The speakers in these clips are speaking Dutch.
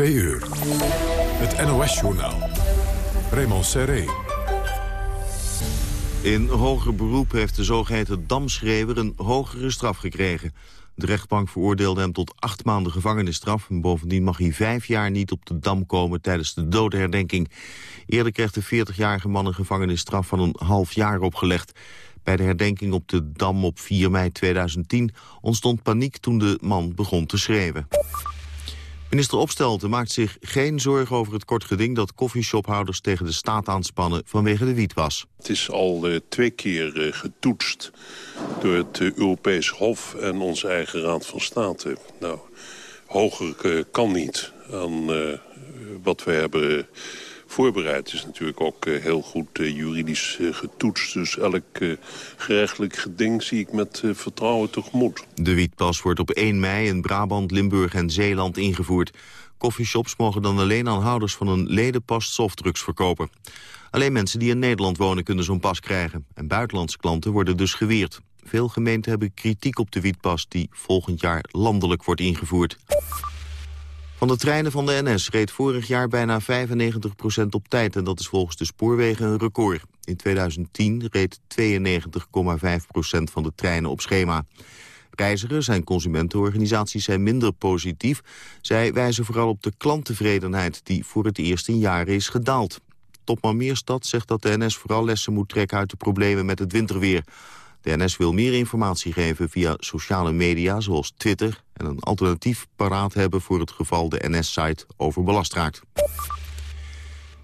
2 uur. Het NOS-journaal. Raymond Serré. In hoger beroep heeft de zogeheten damschreeuwer een hogere straf gekregen. De rechtbank veroordeelde hem tot acht maanden gevangenisstraf. En bovendien mag hij vijf jaar niet op de Dam komen tijdens de dodenherdenking. Eerder kreeg de 40-jarige man een gevangenisstraf van een half jaar opgelegd. Bij de herdenking op de Dam op 4 mei 2010 ontstond paniek toen de man begon te schreeuwen. Minister Opstelten maakt zich geen zorgen over het kort geding... dat koffieshophouders tegen de staat aanspannen vanwege de wietwas. Het is al uh, twee keer uh, getoetst door het uh, Europees Hof en onze eigen Raad van State. Nou, hoger kan niet aan wat we hebben voorbereid is natuurlijk ook uh, heel goed uh, juridisch uh, getoetst. Dus elk gerechtelijk geding zie ik met vertrouwen tegemoet. De wietpas wordt op 1 mei in Brabant, Limburg en Zeeland ingevoerd. Coffeeshops mogen dan alleen aan houders van een ledenpas softdrugs verkopen. Alleen mensen die in Nederland wonen kunnen zo'n pas krijgen. En buitenlandse klanten worden dus geweerd. Veel gemeenten hebben kritiek op de wietpas die volgend jaar landelijk wordt ingevoerd. Van de treinen van de NS reed vorig jaar bijna 95% op tijd... en dat is volgens de spoorwegen een record. In 2010 reed 92,5% van de treinen op schema. Reizigers en consumentenorganisaties zijn minder positief. Zij wijzen vooral op de klanttevredenheid... die voor het eerst in jaren is gedaald. Topman Meerstad zegt dat de NS vooral lessen moet trekken... uit de problemen met het winterweer. De NS wil meer informatie geven via sociale media zoals Twitter... en een alternatief paraat hebben voor het geval de NS-site overbelast raakt.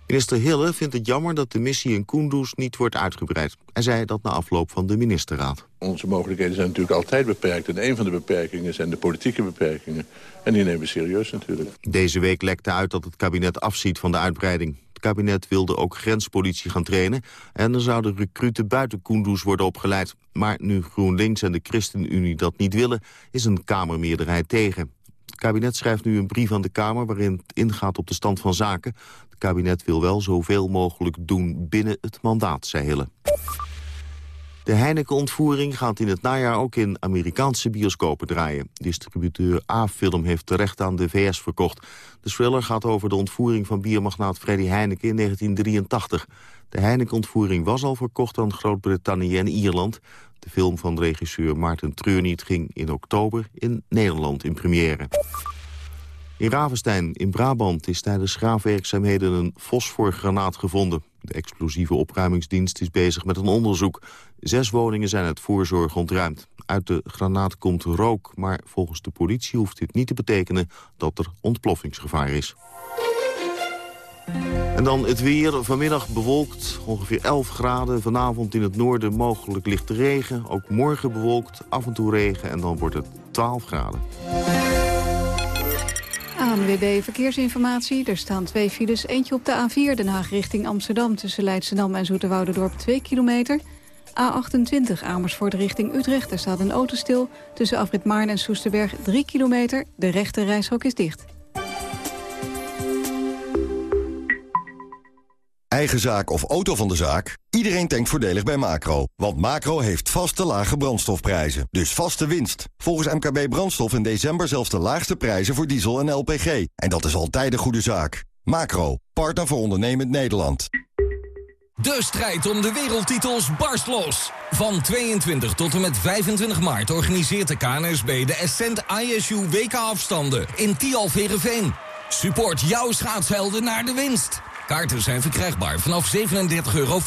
Minister Hille vindt het jammer dat de missie in Kunduz niet wordt uitgebreid. Hij zei dat na afloop van de ministerraad. Onze mogelijkheden zijn natuurlijk altijd beperkt. En een van de beperkingen zijn de politieke beperkingen. En die nemen we serieus natuurlijk. Deze week lekte uit dat het kabinet afziet van de uitbreiding. Kabinet wilde ook grenspolitie gaan trainen... en er zouden recruten buiten Kunduz worden opgeleid. Maar nu GroenLinks en de ChristenUnie dat niet willen... is een Kamermeerderheid tegen. Het kabinet schrijft nu een brief aan de Kamer... waarin het ingaat op de stand van zaken. Het kabinet wil wel zoveel mogelijk doen binnen het mandaat, zei Hille. De Heineken-ontvoering gaat in het najaar ook in Amerikaanse bioscopen draaien. Distributeur A-Film heeft terecht aan de VS verkocht. De thriller gaat over de ontvoering van biermagnaat Freddy Heineken in 1983. De Heineken-ontvoering was al verkocht aan Groot-Brittannië en Ierland. De film van regisseur Maarten Treurniet ging in oktober in Nederland in première. In Ravenstein in Brabant is tijdens graafwerkzaamheden een fosforgranaat gevonden. De explosieve opruimingsdienst is bezig met een onderzoek. Zes woningen zijn uit voorzorg ontruimd. Uit de granaat komt rook, maar volgens de politie hoeft dit niet te betekenen dat er ontploffingsgevaar is. En dan het weer. Vanmiddag bewolkt, ongeveer 11 graden. Vanavond in het noorden mogelijk lichte regen. Ook morgen bewolkt, af en toe regen en dan wordt het 12 graden. ANWB Verkeersinformatie. Er staan twee files. Eentje op de A4 Den Haag richting Amsterdam... tussen Leidschendam en Zoeterwouderdorp 2 kilometer. A28 Amersfoort richting Utrecht. Er staat een auto stil. Tussen Afrit Maarn en Soesterberg 3 kilometer. De rechte reishok is dicht. Eigen zaak of auto van de zaak? Iedereen denkt voordelig bij Macro. Want Macro heeft vaste lage brandstofprijzen. Dus vaste winst. Volgens MKB Brandstof in december zelfs de laagste prijzen voor diesel en LPG. En dat is altijd een goede zaak. Macro, partner voor ondernemend Nederland. De strijd om de wereldtitels barst los. Van 22 tot en met 25 maart organiseert de KNSB de Ascent ISU WK-afstanden in Tialf Support jouw schaatshelden naar de winst. Kaarten zijn verkrijgbaar vanaf 37,50 euro.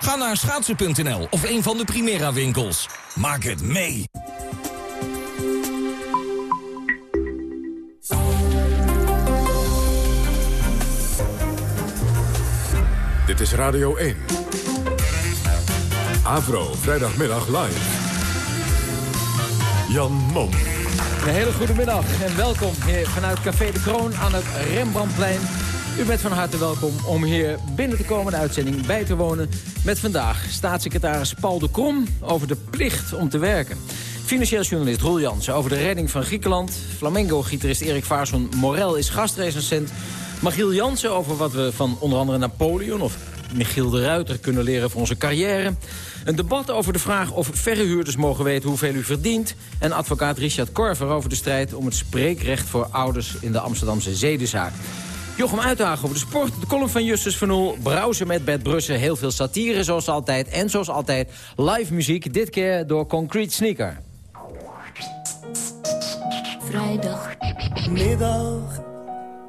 Ga naar schaatsen.nl of een van de Primera winkels. Maak het mee! Dit is Radio 1. Avro, vrijdagmiddag live. Jan Mom. Een hele goede middag en welkom hier vanuit Café de Kroon aan het Rembrandtplein u bent van harte welkom om hier binnen de komende uitzending bij te wonen... met vandaag staatssecretaris Paul de Krom over de plicht om te werken. Financieel journalist Roel Jansen over de redding van Griekenland. Flamengo-gitarist Erik Vaarson Morel is gastrecensent. Magiel Jansen over wat we van onder andere Napoleon of Michiel de Ruiter kunnen leren voor onze carrière. Een debat over de vraag of verhuurders mogen weten hoeveel u verdient. En advocaat Richard Korver over de strijd om het spreekrecht voor ouders in de Amsterdamse zedenzaak. Jochem Uitdagen over de sport, de column van Justus van Oel... browsen met Bert Brussen, heel veel satire zoals altijd... en zoals altijd live muziek, dit keer door Concrete Sneaker.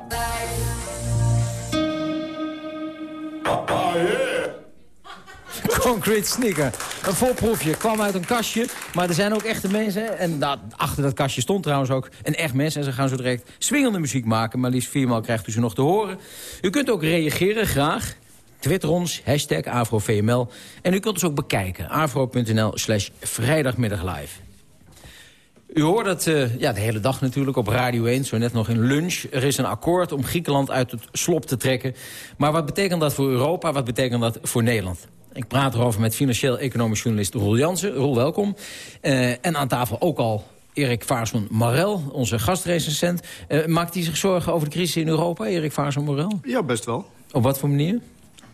Middag. Concrete Sneaker. Een voorproefje kwam uit een kastje. Maar er zijn ook echte mensen. En nou, achter dat kastje stond trouwens ook een echt mens. En ze gaan zo direct swingende muziek maken. Maar liefst viermaal krijgt u ze nog te horen. U kunt ook reageren, graag. Twitter ons, hashtag AfroVML. En u kunt ons ook bekijken. afro.nl slash vrijdagmiddag live. U hoort het uh, ja, de hele dag natuurlijk op Radio 1, zo net nog in lunch. Er is een akkoord om Griekenland uit het slop te trekken. Maar wat betekent dat voor Europa, wat betekent dat voor Nederland? Ik praat erover met financieel-economisch journalist Roel Jansen. Roel, welkom. Uh, en aan tafel ook al Erik Vaarsman Morel, onze gastrecensent. Uh, maakt hij zich zorgen over de crisis in Europa, Erik Vaarsman Morel? Ja, best wel. Op wat voor manier?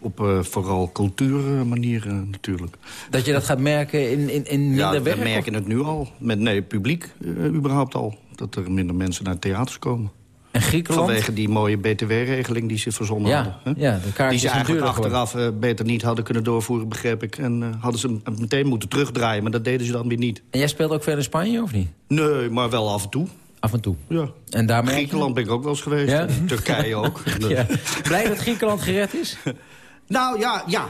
Op uh, vooral cultuurmanieren natuurlijk. Dat je dat gaat merken in, in, in minder ja, werk? we merken het nu al. Met nee, publiek uh, überhaupt al. Dat er minder mensen naar theaters komen. En Griekenland? Vanwege die mooie btw-regeling die ze verzonnen ja, hadden. Hè? Ja, de die ze eigenlijk achteraf uh, beter niet hadden kunnen doorvoeren, begreep ik. En uh, hadden ze meteen moeten terugdraaien, maar dat deden ze dan weer niet. En jij speelt ook verder in Spanje, of niet? Nee, maar wel af en toe. Af en toe? Ja. En daarmee... Griekenland ben ik ook wel eens geweest. Ja? Turkije ook. ja. Blij dat Griekenland gered is? Nou ja, ja,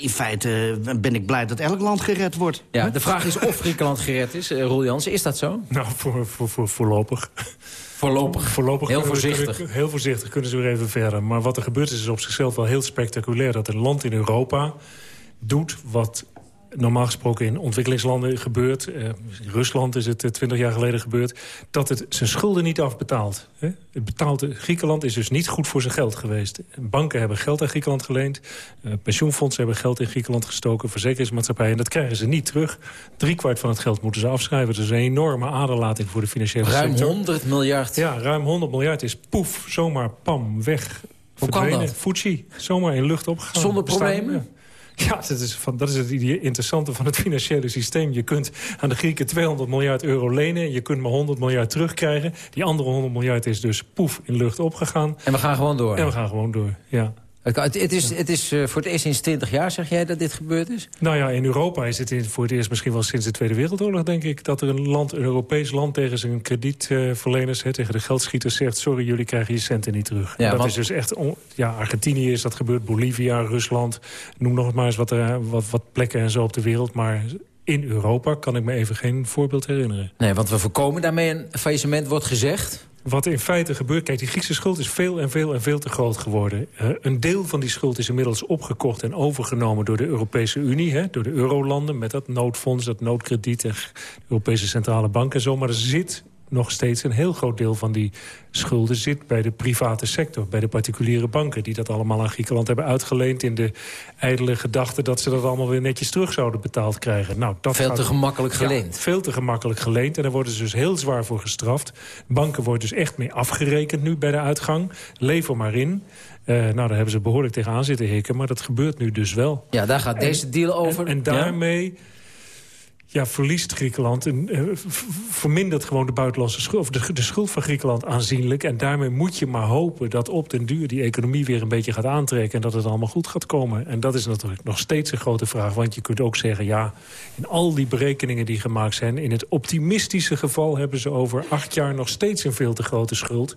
in feite ben ik blij dat elk land gered wordt. Ja, de vraag is of Griekenland gered is, uh, Roel Jansen. Is dat zo? Nou, voor, voor, voor voorlopig. Voorlopig? Voorlopig heel voorzichtig. Kunnen, heel voorzichtig kunnen ze weer even verder. Maar wat er gebeurt is, is op zichzelf wel heel spectaculair... dat een land in Europa doet wat normaal gesproken in ontwikkelingslanden gebeurt... Uh, in Rusland is het twintig uh, jaar geleden gebeurd... dat het zijn schulden niet afbetaalt. Hè? Het betaalt, Griekenland is dus niet goed voor zijn geld geweest. Banken hebben geld aan Griekenland geleend. Pensioenfondsen hebben geld in Griekenland gestoken. Verzekeringsmaatschappijen. En dat krijgen ze niet terug. Driekwart van het geld moeten ze afschrijven. Dat is een enorme aderlating voor de financiële ruim sector. Ruim 100 miljard. Ja, ruim 100 miljard is poef, zomaar pam, weg. Hoe kan dat? Fuji, zomaar in lucht opgegaan. Zonder problemen? Ja. Dat is, van, dat is het interessante van het financiële systeem. Je kunt aan de Grieken 200 miljard euro lenen. Je kunt maar 100 miljard terugkrijgen. Die andere 100 miljard is dus poef in lucht opgegaan. En we gaan gewoon door. En we gaan gewoon door, ja. Het, het is, het is uh, voor het eerst sinds 20 jaar, zeg jij, dat dit gebeurd is? Nou ja, in Europa is het voor het eerst misschien wel sinds de Tweede Wereldoorlog, denk ik... dat er een land, een Europees land tegen zijn kredietverleners, tegen de geldschieters zegt... sorry, jullie krijgen je centen niet terug. Ja, dat want... is dus echt... On, ja, Argentinië is dat gebeurd, Bolivia, Rusland. Noem nog maar eens wat, wat, wat plekken en zo op de wereld, maar... In Europa kan ik me even geen voorbeeld herinneren. Nee, want we voorkomen daarmee een faillissement, wordt gezegd. Wat in feite gebeurt... Kijk, die Griekse schuld is veel en veel en veel te groot geworden. Uh, een deel van die schuld is inmiddels opgekocht en overgenomen... door de Europese Unie, hè, door de eurolanden... met dat noodfonds, dat noodkrediet en de Europese Centrale Bank en zo. Maar er zit nog steeds een heel groot deel van die schulden zit bij de private sector, bij de particuliere banken... die dat allemaal aan Griekenland hebben uitgeleend... in de ijdele gedachte dat ze dat allemaal weer netjes terug zouden betaald krijgen. Nou, dat veel gaat, te gemakkelijk geleend. Ja, veel te gemakkelijk geleend en daar worden ze dus heel zwaar voor gestraft. Banken worden dus echt mee afgerekend nu bij de uitgang. Lever maar in. Uh, nou, daar hebben ze behoorlijk tegenaan zitten hikken, maar dat gebeurt nu dus wel. Ja, daar gaat en, deze deal over. En, en daarmee... Ja? Ja, verliest Griekenland en uh, vermindert gewoon de buitenlandse schuld, of de, schuld van Griekenland aanzienlijk. En daarmee moet je maar hopen dat op den duur die economie weer een beetje gaat aantrekken en dat het allemaal goed gaat komen. En dat is natuurlijk nog steeds een grote vraag, want je kunt ook zeggen, ja, in al die berekeningen die gemaakt zijn, in het optimistische geval hebben ze over acht jaar nog steeds een veel te grote schuld.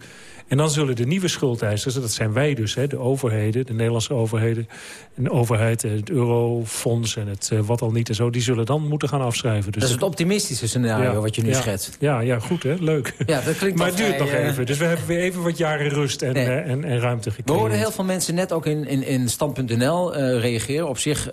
En dan zullen de nieuwe schuldeisers, dat zijn wij dus, hè, de overheden, de Nederlandse overheden, en de overheid, het eurofonds en het uh, wat al niet en zo, die zullen dan moeten gaan afschrijven. Dus dat is het optimistische scenario ja, wat je nu ja, schetst. Ja, ja, goed hè, leuk. Ja, dat klinkt maar het duurt vrij, nog even, dus we hebben weer even wat jaren rust en, nee. uh, en, en ruimte gekregen. We hoorden heel veel mensen net ook in, in, in Stand.nl uh, reageren. Op zich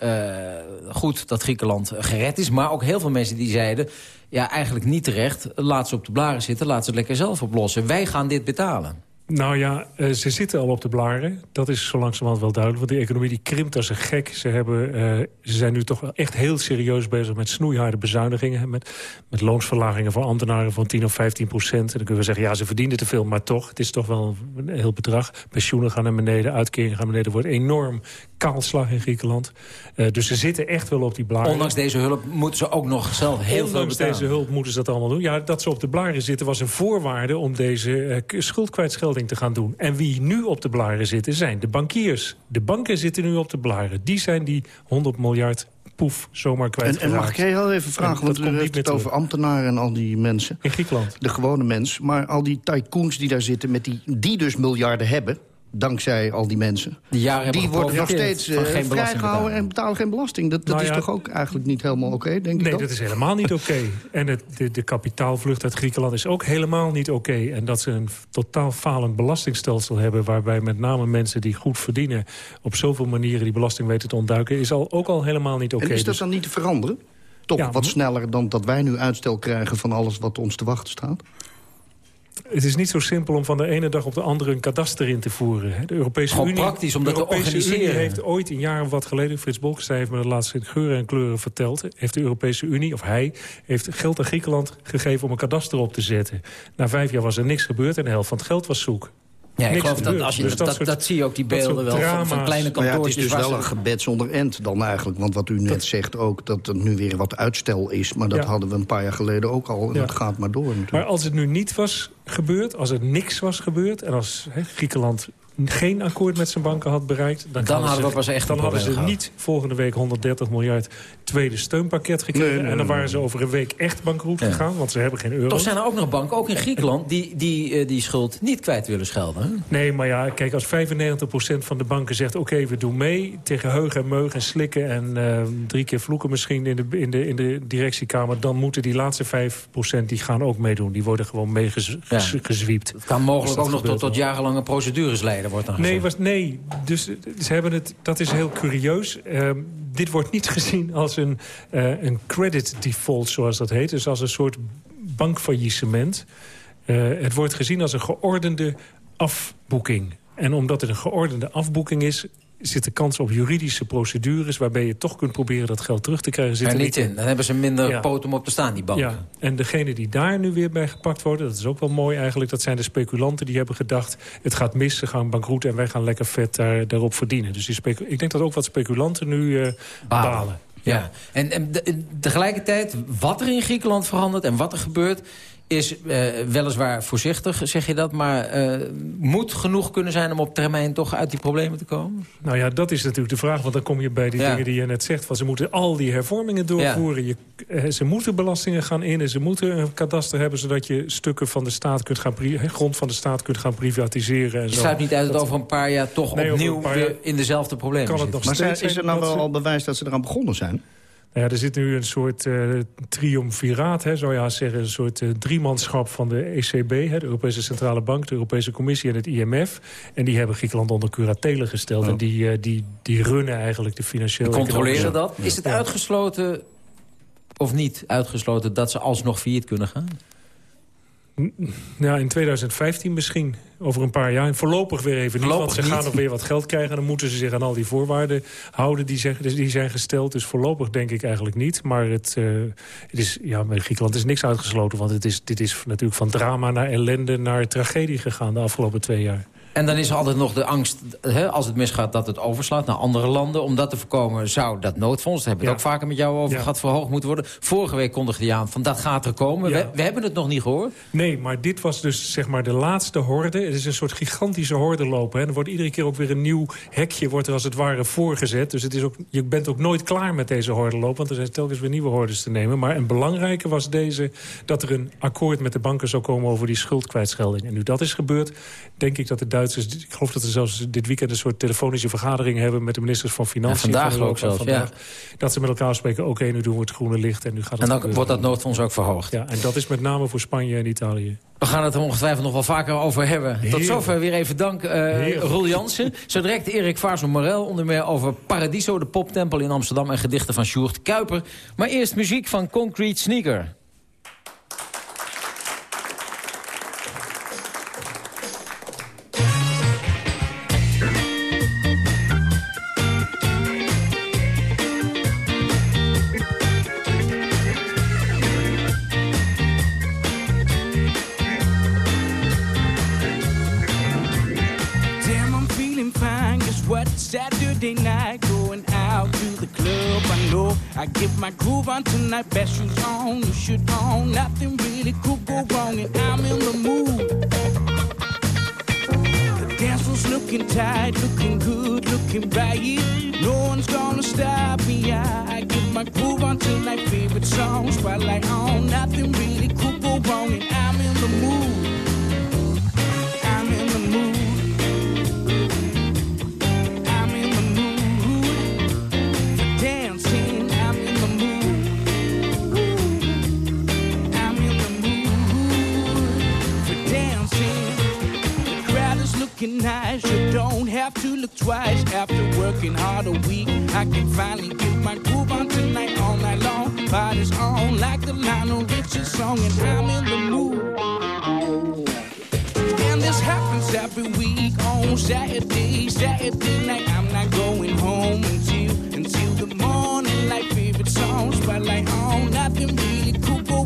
goed dat Griekenland gered is, maar ook heel veel mensen die zeiden... ja, eigenlijk niet terecht, laat ze op de blaren zitten, laat ze het lekker zelf oplossen. Wij gaan dit betalen. Nou ja, uh, ze zitten al op de blaren. Dat is zo langzamerhand wel duidelijk. Want die economie die krimpt als een gek. Ze, hebben, uh, ze zijn nu toch echt heel serieus bezig met snoeiharde bezuinigingen. Met, met loonsverlagingen voor ambtenaren van 10 of 15 procent. En dan kunnen we zeggen, ja, ze verdienen te veel. Maar toch, het is toch wel een heel bedrag. Pensioenen gaan naar beneden, uitkeringen gaan naar beneden. Er wordt enorm kaalslag in Griekenland. Uh, dus ze zitten echt wel op die blaren. Ondanks deze hulp moeten ze ook nog zelf heel Ondanks veel betalen. deze hulp moeten ze dat allemaal doen. Ja, dat ze op de blaren zitten was een voorwaarde om deze uh, te gaan doen. En wie nu op de blaren zitten zijn de bankiers. De banken zitten nu op de blaren. Die zijn die 100 miljard poef zomaar kwijt. En, en mag ik heel even vragen, want u heeft het over ambtenaren en al die mensen. In Griekenland. De gewone mens. Maar al die tycoons die daar zitten, met die, die dus miljarden hebben dankzij al die mensen. Die, jaren die worden nog steeds uh, geen vrijgehouden en betalen geen belasting. Dat, dat Nou is toch ook eigenlijk niet helemaal oké, denk ik Nee, dat is helemaal niet oké. En het, de, de kapitaalvlucht uit Griekenland is ook helemaal niet oké. En dat ze een totaal falend belastingstelsel hebben... waarbij met name mensen die goed verdienen... op zoveel manieren die belasting weten te ontduiken... is al, ook al helemaal niet oké. En is dat Dus- dan niet te veranderen? Toch Ja, wat maar- sneller dan dat wij nu uitstel krijgen van alles wat ons te wachten staat? Het is niet zo simpel om van de ene dag op de andere een kadaster in te voeren. De Europese Gewoon Unie, praktisch om dat de te Europese organiseren. Unie heeft ooit een jaar of wat geleden... Frits Bolkestein heeft me dat laatst in geuren en kleuren verteld... heeft de Europese Unie, of hij, heeft geld aan Griekenland gegeven... om een kadaster op te zetten. Na vijf jaar was er niks gebeurd en de helft van het geld was zoek. Ja, ik geloof dat, als je, Dus dat, dat zie je ook, die beelden wel, van, kleine Maar ja, het kantoortjes. is dus wel een gebed zonder end dan eigenlijk. Want wat u net zegt ook, dat er nu weer wat uitstel is. Maar dat Ja. hadden we een paar jaar geleden ook al. En Ja. dat gaat maar door natuurlijk. Maar als het nu niet was gebeurd, als er niks was gebeurd... en als hè, Griekenland geen akkoord met zijn banken had bereikt... dan, Dan hadden ze, we pas echt dan hadden ze niet volgende week 130 miljard tweede steunpakket gekregen. Nee, nee, en dan waren ze over een week echt bankroet Ja. gegaan, want ze hebben geen euro. Toch zijn er ook nog banken, ook in Griekenland... die die, eh, die schuld niet kwijt willen schelden. hè? Nee, maar ja, kijk, als 95% van de banken zegt... oké, we doen mee tegen heug en meug en slikken... en eh, drie keer vloeken misschien in de, in, de, in de directiekamer... dan moeten die laatste 5% die gaan ook meedoen. Die worden gewoon meegezwiept. Het kan mogelijk ook nog tot, tot jarenlange procedures leiden, wordt dan Nee, was, nee. Dus ze hebben het, dat is heel curieus. Ehm, dit wordt niet gezien als een, eh, een credit default, zoals dat heet. Dus als een soort bankfaillissement. Eh, het wordt gezien als een geordende afboeking. En omdat het een geordende afboeking is... zit de kans op juridische procedures... waarbij je toch kunt proberen dat geld terug te krijgen. Zit er niet in. Dan hebben ze minder Ja. poot om op te staan, die banken. ja, en degene die daar nu weer bij gepakt worden... dat is ook wel mooi eigenlijk, dat zijn de speculanten die hebben gedacht... het gaat mis, ze gaan bankroet en wij gaan lekker vet daar, daarop verdienen. Dus die ik denk dat ook wat speculanten nu eh, Balen. balen. Ja. En, en de- en tegelijkertijd, wat er in Griekenland verandert en wat er gebeurt... is eh, weliswaar voorzichtig, zeg je dat... maar eh, moet genoeg kunnen zijn om op termijn toch uit die problemen te komen? Nou ja, dat is natuurlijk de vraag, want dan kom je bij die Ja. dingen die je net zegt. Van ze moeten al die hervormingen doorvoeren. Je, eh, ze moeten belastingen gaan innen, ze moeten een kadaster hebben... zodat je stukken van de staat kunt gaan, grond van de staat kunt gaan privatiseren. En Je zo. sluit niet uit dat Dat- over een paar jaar toch Nee, opnieuw weer in dezelfde problemen kan het zitten. nog Maar steeds is er nou wel ze- al bewijs dat ze eraan begonnen zijn? Nou ja, er zit nu een soort eh triumviraat, hè, zou je haast zeggen. Een soort eh, driemanschap van de ECB, hè, de Europese Centrale Bank... de Europese Commissie en het IMF. En die hebben Griekenland onder curatele gesteld. En die, eh, die, die runnen eigenlijk de financiële... Controleren economische- dat? Is het uitgesloten of niet uitgesloten dat ze alsnog failliet kunnen gaan? Ja, in 2015 misschien. Over een paar jaar. En voorlopig weer even niet. Want ze gaan nog weer wat geld krijgen. En dan moeten ze zich aan al die voorwaarden houden die, zeg, die zijn gesteld. Dus voorlopig denk ik eigenlijk niet. Maar het, eh, het is, ja, bij Griekenland is niks uitgesloten. Want het is, dit is natuurlijk van drama naar ellende naar tragedie gegaan de afgelopen twee jaar. En dan is er altijd nog de angst, hè, als het misgaat, dat het overslaat naar andere landen. Om dat te voorkomen zou dat noodfonds, daar hebben we het ook vaker met jou over Ja. gehad, verhoogd moeten worden. Vorige week kondigde je aan van dat gaat er komen. Ja. We, we hebben het nog niet gehoord. Nee, maar dit was dus zeg maar de laatste horde. Het is een soort gigantische horde lopen. Hè. Er wordt iedere keer ook weer een nieuw hekje wordt er als het ware voorgezet. Dus het is ook, je bent ook nooit klaar met deze horde lopen. Want er zijn telkens weer nieuwe hordes te nemen. Maar een belangrijke was deze dat er een akkoord met de banken zou komen over die schuldkwijtschelding. En nu dat is gebeurd, denk ik dat de Duitsers... Ik geloof dat ze zelfs dit weekend een soort telefonische vergadering hebben... met de ministers van Financiën. Ja, vandaag van ook zelfs, Dat ze met elkaar spreken, oké, nu doen we het groene licht. En nu gaat het En dan gebeuren. wordt dat noodfonds ook verhoogd. Ja, en dat is met name voor Spanje en Italië. We gaan het er ongetwijfeld nog wel vaker over hebben. Tot zover weer even dank, Heerlijk. Roel Jansen. Zo direct Erik Vaarson Morel, onder meer over Paradiso, de poptempel in Amsterdam... en gedichten van Sjoerd Kuiper. Maar eerst muziek van Concrete Sneaker. I get my groove on tonight. Best shoes on, you should on. Nothing really could go wrong, and I'm in the mood. The dance floor's looking tight, looking good, looking right. No one's gonna stop me. I, I get my groove on tonight. Favorite song, spotlight on. Nothing really could go wrong, and I'm in the mood. Nice. You don't have to look twice. After working hard a week, I can finally get my groove on tonight, all night long. Body's on like the Lionel Richie song, and I'm in the mood. And this happens every week on Saturday, Saturday night. I'm not going home until until the morning. Like favorite songs, spotlight on. Oh, nothing really could go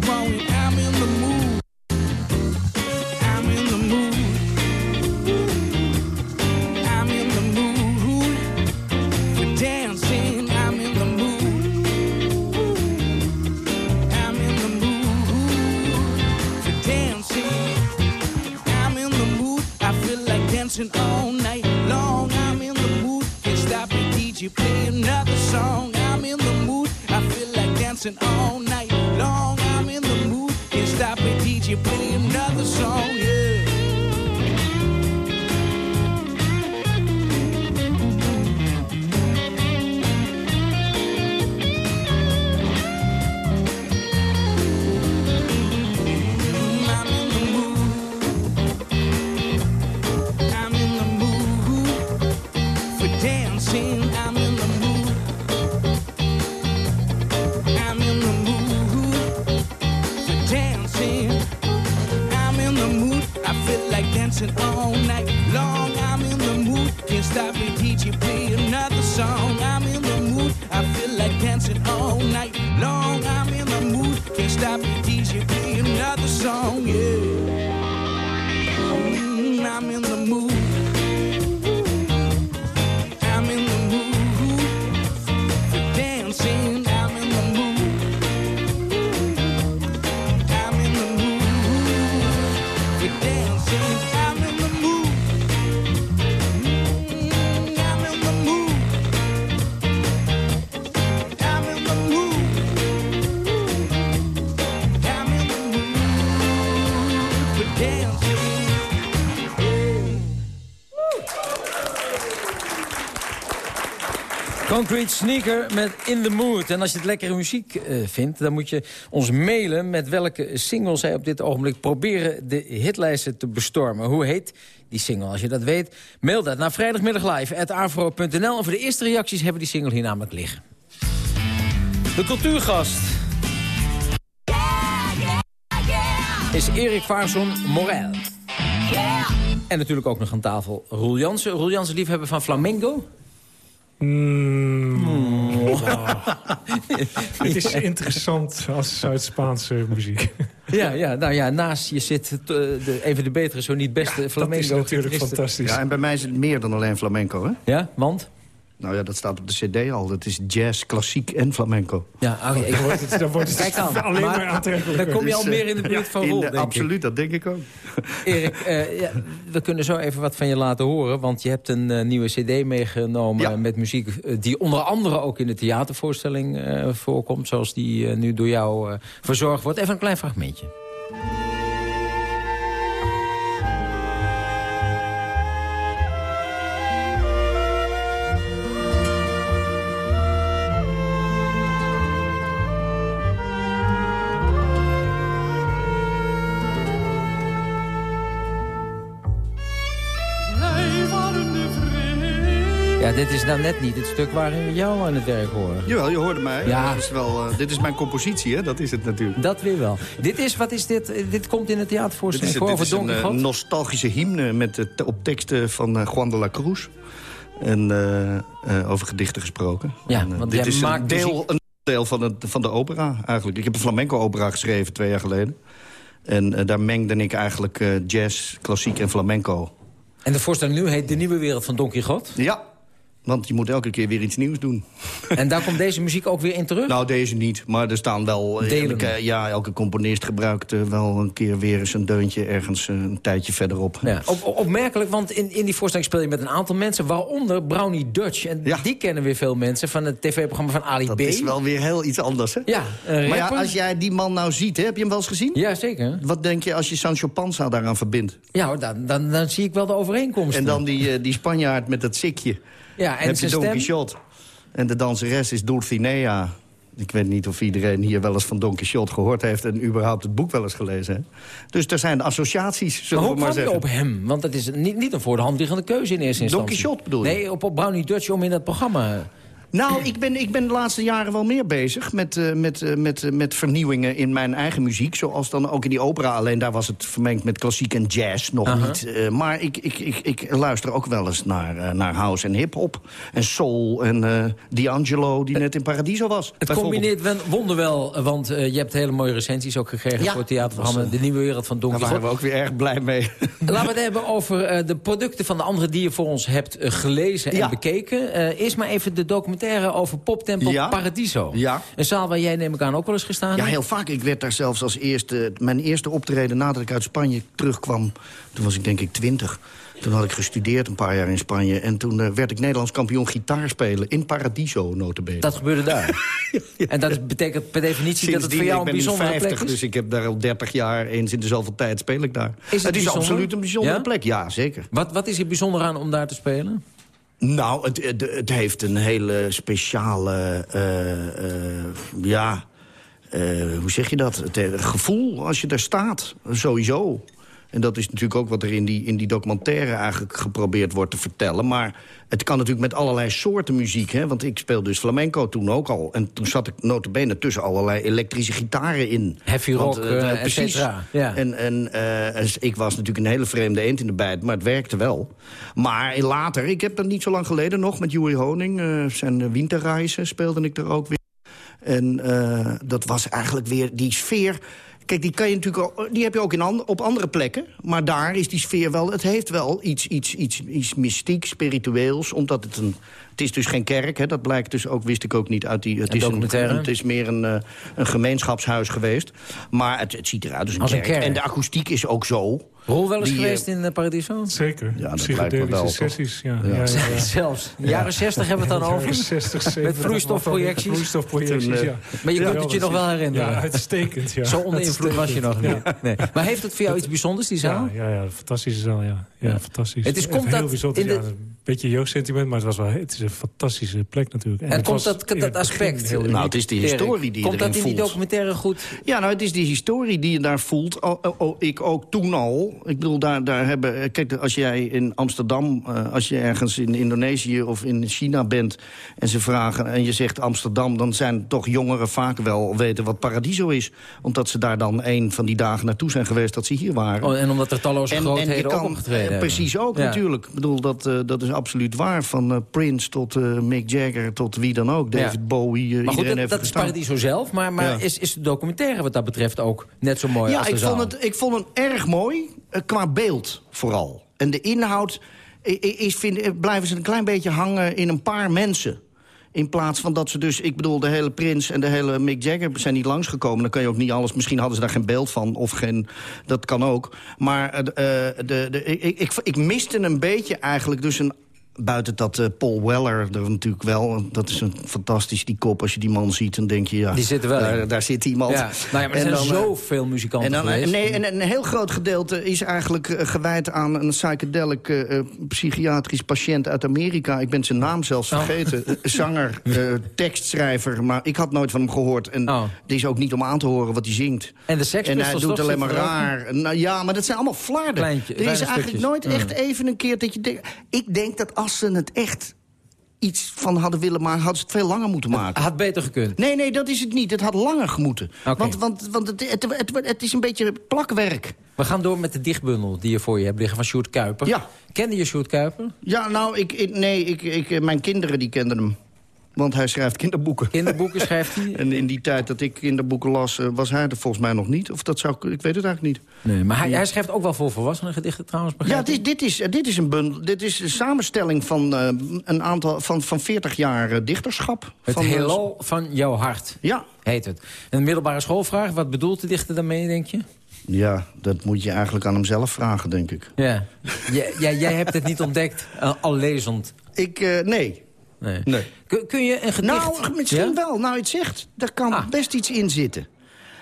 dancing all night long. I'm in the mood. Can't stop the DJ play another song. I'm in the mood. I feel like dancing all night long. I'm in the mood. Can't stop the DJ play another song. Yeah. Dancing all night long. I'm in the mood. Can't stop me, DJ, play another song. I'm in the mood. I feel like dancing all night long. I'm in the mood. Can't stop me, DJ, play another song. Concrete Sneaker met In The Mood. En als je het lekkere muziek eh, vindt, dan moet je ons mailen... met welke single zij op dit ogenblik proberen de hitlijsten te bestormen. Hoe heet die single? Als je dat weet, mail dat naar vrijdagmiddag live En voor de eerste reacties hebben die single hier namelijk liggen. De cultuurgast is Erik Vaarson Morel. En natuurlijk ook nog aan tafel Roel Jansen. Roel Jansen, liefhebber van Flamengo. Mm. Oh. Het is interessant als Zuid-Spaanse muziek. Ja, ja, nou ja, naast je zit eh, de, een van de betere, zo niet beste flamenco. Dat is natuurlijk fantastisch. Ja, en bij mij is het meer dan alleen flamenco, hè? Ja, want? Nou ja, dat staat op de cd al. Dat is jazz, klassiek en flamenco. Ja, oké. Dan wordt het, dan wordt het Kijk aan, alleen maar, maar aantrekkelijker. Dan kom je al meer in de buurt van Roel, de- ik. Absoluut, dat denk ik ook. Erik, eh, ja, we kunnen zo even wat van je laten horen. Want je hebt een eh, nieuwe cd meegenomen Ja. met muziek... eh, die onder andere ook in de theatervoorstelling eh, voorkomt. Zoals die nu door jou eh, verzorgd wordt. Even een klein fragmentje. Dit is nou net niet het stuk waarin we jou aan het werk horen. Jawel, je hoorde mij. Ja. Is wel, eh, dit is mijn compositie, hè? Dat is het natuurlijk. Dat weer wel. Dit is, wat is dit? Eh, Dit komt in Dit theatervoorstelling is, voor dit is een eh, nostalgische hymne met, op teksten van Juan de la Cruz. En over gedichten gesproken. Ja, En, want dit is maakt een deel, een deel van, het, van de opera eigenlijk. Ik heb een flamenco-opera geschreven twee jaar geleden. En daar mengde ik eigenlijk jazz, klassiek en flamenco. En de voorstelling nu heet De Nieuwe Wereld van Don Quixote. Ja, Want je moet elke keer weer iets nieuws doen. En daar komt deze muziek ook weer in terug? Nou, deze niet. Maar er staan wel... eh. Elke, ja, elke componist gebruikt eh, wel een keer weer eens een deuntje... ergens eh, een tijdje verderop. Ja, op, op- opmerkelijk, want in, in die voorstelling speel je met een aantal mensen... waaronder Brownie Dutch. En die kennen weer veel mensen van het tv-programma van Ali Dat B. is wel weer heel iets anders, hè? Ja, Maar ja, als jij die man nou ziet, hè, heb je hem wel eens gezien? Ja, zeker. Wat denk je als je Sancho Panza daaraan verbindt? Ja, dan, dan, dan zie ik wel de overeenkomsten. En dan die, die Spanjaard met dat sikje. Ja, en heb je Don? Quixote. En de danseres is Dulcinea. Ik weet niet of iedereen hier wel eens van Don Quixote gehoord heeft... en überhaupt het boek wel eens gelezen. Dus er zijn associaties, Maar zullen hoe we maar kwam je zeggen. op hem? Want dat is niet, niet een voor de hand liggende keuze in eerste Don instantie. Quixote bedoel je? Nee, op, op Brownie Dutch om in dat programma... Nou, ik ben, ik ben de laatste jaren wel meer bezig met, eh, met, eh, met, eh, met vernieuwingen in mijn eigen muziek. Zoals dan ook in die opera. Alleen daar was het vermengd met klassiek en jazz nog niet. Maar ik, ik, ik, ik luister ook wel eens naar, naar house en hip-hop. En soul en D'Angelo, die net in Paradiso was. Het combineert wonderwel, want je hebt hele mooie recensies ook gekregen... Ja, voor dat was, De Nieuwe Wereld van Don Daar waren we ook weer erg blij mee. Laten we het hebben over de producten van de anderen die je voor ons hebt gelezen en Ja. bekeken. Eerst maar even de documentaire over Poptempel Ja. Paradiso. Ja. Een zaal waar jij neem ik aan ook wel eens gestaan Ja, heel vaak. Ik werd daar zelfs als eerste... Mijn eerste optreden nadat ik uit Spanje terugkwam... toen was ik denk ik twintig. Toen had ik gestudeerd een paar jaar in Spanje. En toen eh, werd ik Nederlands kampioen gitaar spelen. In Paradiso, notabene. Dat gebeurde daar. En dat betekent per definitie dat het voor jou een bijzondere 50, plek is? dus ik heb daar al 30 jaar... eens in de zoveel tijd speel ik daar. het het is bijzonder? absoluut een bijzondere Ja? plek. Ja, zeker. Wat, wat is er bijzonder aan om daar te spelen? Nou, het, het, heeft een hele speciale... eh, eh, ja, eh, hoe zeg je dat? Het gevoel als je daar staat, sowieso. En dat is natuurlijk ook wat er in die, in die documentaire eigenlijk geprobeerd wordt te vertellen. Maar het kan natuurlijk met allerlei soorten muziek. Hè? Want ik speel dus flamenco toen ook al. En toen zat ik notabene tussen allerlei elektrische gitaren in. Heavy rock, eh, eh, precies. Ja. En, en eh, dus ik was natuurlijk een hele vreemde eend in de bijt, maar het werkte wel. Maar later, ik heb dat niet zo lang geleden nog met Joey Honing... zijn winterreizen speelde ik er ook weer. En dat was eigenlijk weer die sfeer... Kijk, die, kan je natuurlijk die heb je ook in an- op andere plekken. Maar daar is die sfeer wel... Het heeft wel iets, iets, iets, iets mystiek, spiritueels. Omdat het een... Het is dus geen kerk, hè, dat blijkt dus ook, wist ik ook niet uit die... Het, is, een, het is meer een, eh, een gemeenschapshuis geweest. Maar het, het ziet eruit als een, Als een kerk. En de akoestiek is ook zo. Rol wel eens Die, eh, geweest in eh, Paradiso? Zeker. Ja, Psychedelische sessies. Ja, Ja. ja. Ja, ja. Zelfs. De jaren 60 hebben we het dan Jaren over. 60, 70, Met vloeistofprojecties. Vloeistofprojecties, Toen, eh, ja. Maar je Ja, kunt het je nog wel herinneren. Ja, uitstekend. Ja. Zo onder invloed was je nog niet. Nee. Maar heeft het voor jou iets bijzonders, die zaal? Ja, ja, ja, fantastische zaal, ja. Ja, fantastisch. Het is- komt heel dat bijzonder. in de- Ja, een beetje jeugdsentiment, maar het, was wel, het is een fantastische plek natuurlijk. En het komt dat, dat aspect... Nou, het is de Erik, historie die je Komt dat in die documentaire goed? Ja, nou, het is die historie die je daar voelt. Oh, oh, oh, ik ook toen al. Ik bedoel, daar, daar hebben... eh, Kijk, als jij in Amsterdam, eh, als je ergens in Indonesië of in China bent... en ze vragen en je zegt Amsterdam... dan zijn toch jongeren vaak wel weten wat Paradiso is. Omdat ze daar dan een van die dagen naartoe zijn geweest dat ze hier waren. Oh, en omdat er talloze je grootheden ook opgetreden eh. Precies ook Ja. natuurlijk. Ik bedoel, dat, dat is absoluut waar. Van Prince tot Mick Jagger tot wie dan ook. David Ja. Bowie, Maar goed, dat, heeft dat is. Paradiso zelf. Maar, maar Ja. is, is de documentaire wat dat betreft ook net zo mooi Ja, als de ik zaal? vond, het, ik vond het erg mooi, qua beeld vooral. En de inhoud is, vind, eh, blijven ze een klein beetje hangen in een paar mensen. In plaats van dat ze dus, ik bedoel, de hele Prins en de hele Mick Jagger zijn niet langsgekomen. Dan kan je ook niet alles, misschien hadden ze daar geen beeld van of geen, dat kan ook. Maar eh, de, de, ik, ik, ik miste een beetje eigenlijk dus een Buiten dat eh, Paul Weller er natuurlijk wel... dat is een fantastisch, die kop. Als je die man ziet, dan denk je... ja, Die zit wel daar, zit iemand. Ja. Nou ja, maar er En zijn dan, eh, zoveel muzikanten en dan, geweest. nee, en een heel groot gedeelte is eigenlijk eh, gewijd aan een psychedelic eh, eh, psychiatrisch patiënt uit Amerika. Ik ben zijn naam zelfs Oh. vergeten. Eh, Zanger, eh, tekstschrijver, maar ik had nooit van hem gehoord. En Oh. die is ook niet om aan te horen wat hij zingt. En de Sex En hij doet alleen maar raar. Nou, ja, maar dat zijn allemaal flarden. Kleintje- er is eigenlijk nooit echt Mm. even een keer dat je denkt... Ik denk dat als ze het echt iets van hadden willen maken... hadden ze het veel langer moeten maken. Had beter gekund. Nee, nee, dat is het niet. Het had langer gemoeten. Oké. Want, want, want het, het, het, het is een beetje plakwerk. We gaan door met de dichtbundel die je voor je hebt liggen van Sjoerd Kuiper. Ja. Kende je Sjoerd Kuiper? Ja, nou, ik, ik- nee, ik, ik, mijn kinderen die kenden hem. Want hij schrijft kinderboeken. Kinderboeken schrijft hij? en in die tijd dat ik kinderboeken las, eh, was hij er volgens mij nog niet. Of dat zou ik, ik weet het eigenlijk niet. Nee, maar hij, hij schrijft ook wel voor volwassenen gedichten trouwens, Ja, dit, dit, is, dit is een bundel. Dit is een samenstelling van eh, een aantal van, van 40 jaar eh, dichterschap. Het van, eh, heelal van jouw hart, Ja. heet het. Een middelbare schoolvraag, wat bedoelt de dichter daarmee, denk je? Ja, dat moet je eigenlijk aan hem zelf vragen, denk ik. Ja. jij, hebt het niet ontdekt, uh, al lezend. Ik, eh, nee. Nee. nee. Kun, kun je een gedicht... Nou, misschien Ja? wel. Nou, het zegt, daar kan best iets in zitten.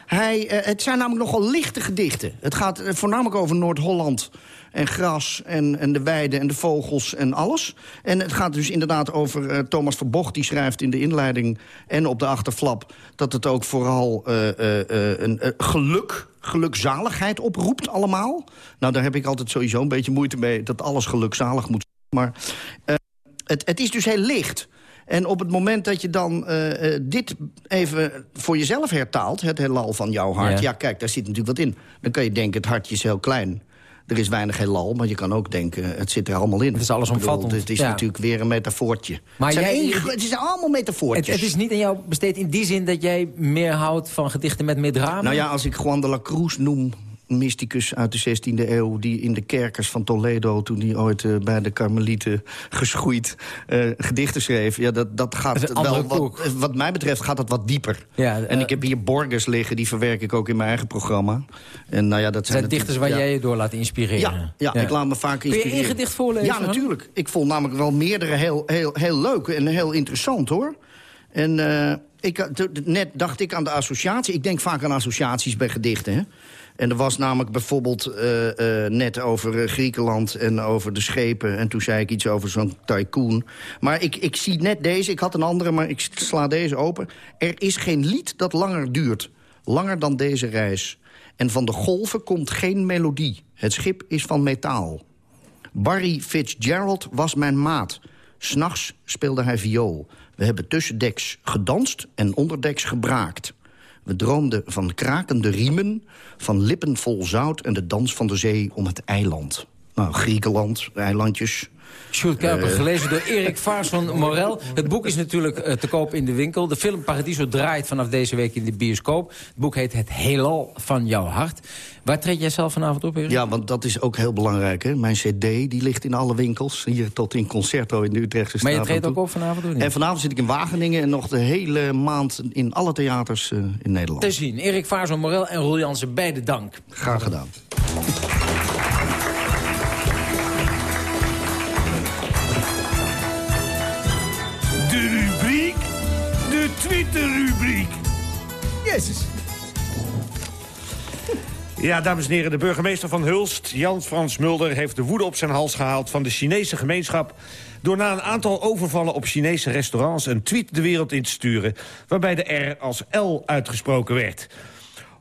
Hij, eh, het zijn namelijk nogal lichte gedichten. Het gaat eh, voornamelijk over Noord-Holland en gras en, en de weiden en de vogels en alles. En het gaat dus inderdaad over eh, Thomas Verbocht... die schrijft in de inleiding en op de achterflap... dat het ook vooral een geluk, gelukzaligheid oproept allemaal. Nou, daar heb ik altijd sowieso een beetje moeite mee... dat alles gelukzalig moet zijn. Maar het, het is dus heel licht... En op het moment dat je dan eh, eh, dit even voor jezelf hertaalt... het heelal van jouw hart, Ja. ja. kijk, daar zit natuurlijk wat in. Dan kan je denken, het hartje is heel klein. Er is weinig heelal, maar je kan ook denken, het zit er allemaal in. Het is allesomvattend, Ik bedoel, Het is ja. natuurlijk weer een metafoortje. Maar het, zijn jij- het is allemaal metafoortjes. het is niet aan jou besteed in die zin dat jij meer houdt van gedichten met meer drama? Nou ja, als ik Juan de la Cruz noem, mysticus uit de 16e eeuw... die in de kerkers van Toledo, toen hij ooit eh, bij de Karmelieten geschoeid... eh, gedichten schreef, ja, dat, dat gaat Dat wel... Wat, wat mij betreft gaat dat wat dieper. Ja, en eh, ik heb hier Borges liggen, die verwerk ik ook in mijn eigen programma. En nou ja, dat zijn zijn dichters waar jij je door laat inspireren. ja, ja, ik laat me vaak Kun je inspireren. één gedicht voorlezen? Ja, natuurlijk. Ik vond namelijk wel meerdere heel, heel, heel leuk en heel interessant, hoor. En eh, ik, net dacht ik aan de associatie. Ik denk vaak aan associaties bij gedichten, hè. En er was namelijk bijvoorbeeld eh, eh, net over eh, Griekenland en over de schepen. En toen zei ik iets over zo'n tycoon. Maar ik, ik zie net deze, ik had een andere, maar ik sla deze open. Er is geen lied dat langer duurt. Langer dan deze reis. En van de golven komt geen melodie. Het schip is van metaal. Barry Fitzgerald was mijn maat. S'nachts speelde hij viool. We hebben tussendeks gedanst en onderdeks gebraakt. We droomden van krakende riemen, van lippen vol zout... en de dans van de zee om het eiland. Nou, Griekenland, eilandjes. Sjoerd Kuiper, gelezen door Erik Vaars van Morel. Het boek is natuurlijk eh, te koop in de winkel. De film Paradiso draait vanaf deze week in de bioscoop. Het boek heet Het Heelal van jouw hart. Waar treed jij zelf vanavond op, Erik? Ja, want dat is ook heel belangrijk. Hè? Mijn cd die ligt in alle winkels. Hier tot in Concerto in de Utrechtse Maar je treedt ook op vanavond, of niet? En vanavond zit ik in Wageningen en nog de hele maand in alle theaters eh, in Nederland. Te zien. Erik Vaars van Morel en Roel Jansen, beide dank. Graag gedaan. Jezus. Ja, dames en heren, de burgemeester van Hulst, Jan-Frans Mulder... heeft de woede op zijn hals gehaald van de Chinese gemeenschap... door na een aantal overvallen op Chinese restaurants... een tweet de wereld in te sturen... waarbij de R als L uitgesproken werd.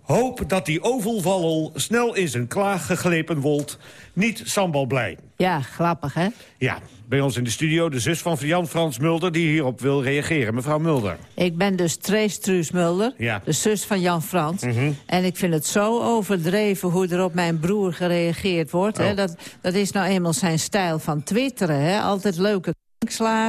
Hoop dat die ovelvallel snel in zijn klaag geglepen wordt... niet sambal blij. Ja, grappig, hè? Ja, bij ons in de studio de zus van Jan-Frans Mulder... die hierop wil reageren. Mevrouw Mulder. Ik ben dus Trace Truus Mulder, Ja. de zus van Jan Frans. Mhm. En ik vind het zo overdreven hoe er op mijn broer gereageerd wordt. Hè? Oh. Dat, dat is nou eenmaal zijn stijl van twitteren. Hè? Altijd leuke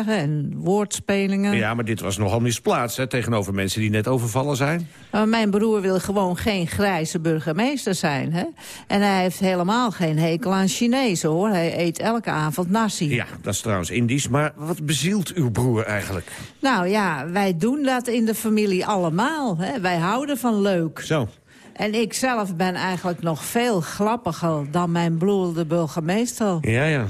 en woordspelingen. Ja, maar dit was nogal misplaatst hè, tegenover mensen die net overvallen zijn. Maar mijn broer wil gewoon geen grijze burgemeester zijn. Hè? En hij heeft helemaal geen hekel aan Chinezen, hoor. Hij eet elke avond nasi. Ja, dat is trouwens Indisch. Maar wat bezielt uw broer eigenlijk? Nou ja, wij doen dat in de familie allemaal. Hè? Wij houden van leuk. Zo. En ik zelf ben eigenlijk nog veel grappiger dan mijn broer de burgemeester. Ja, ja.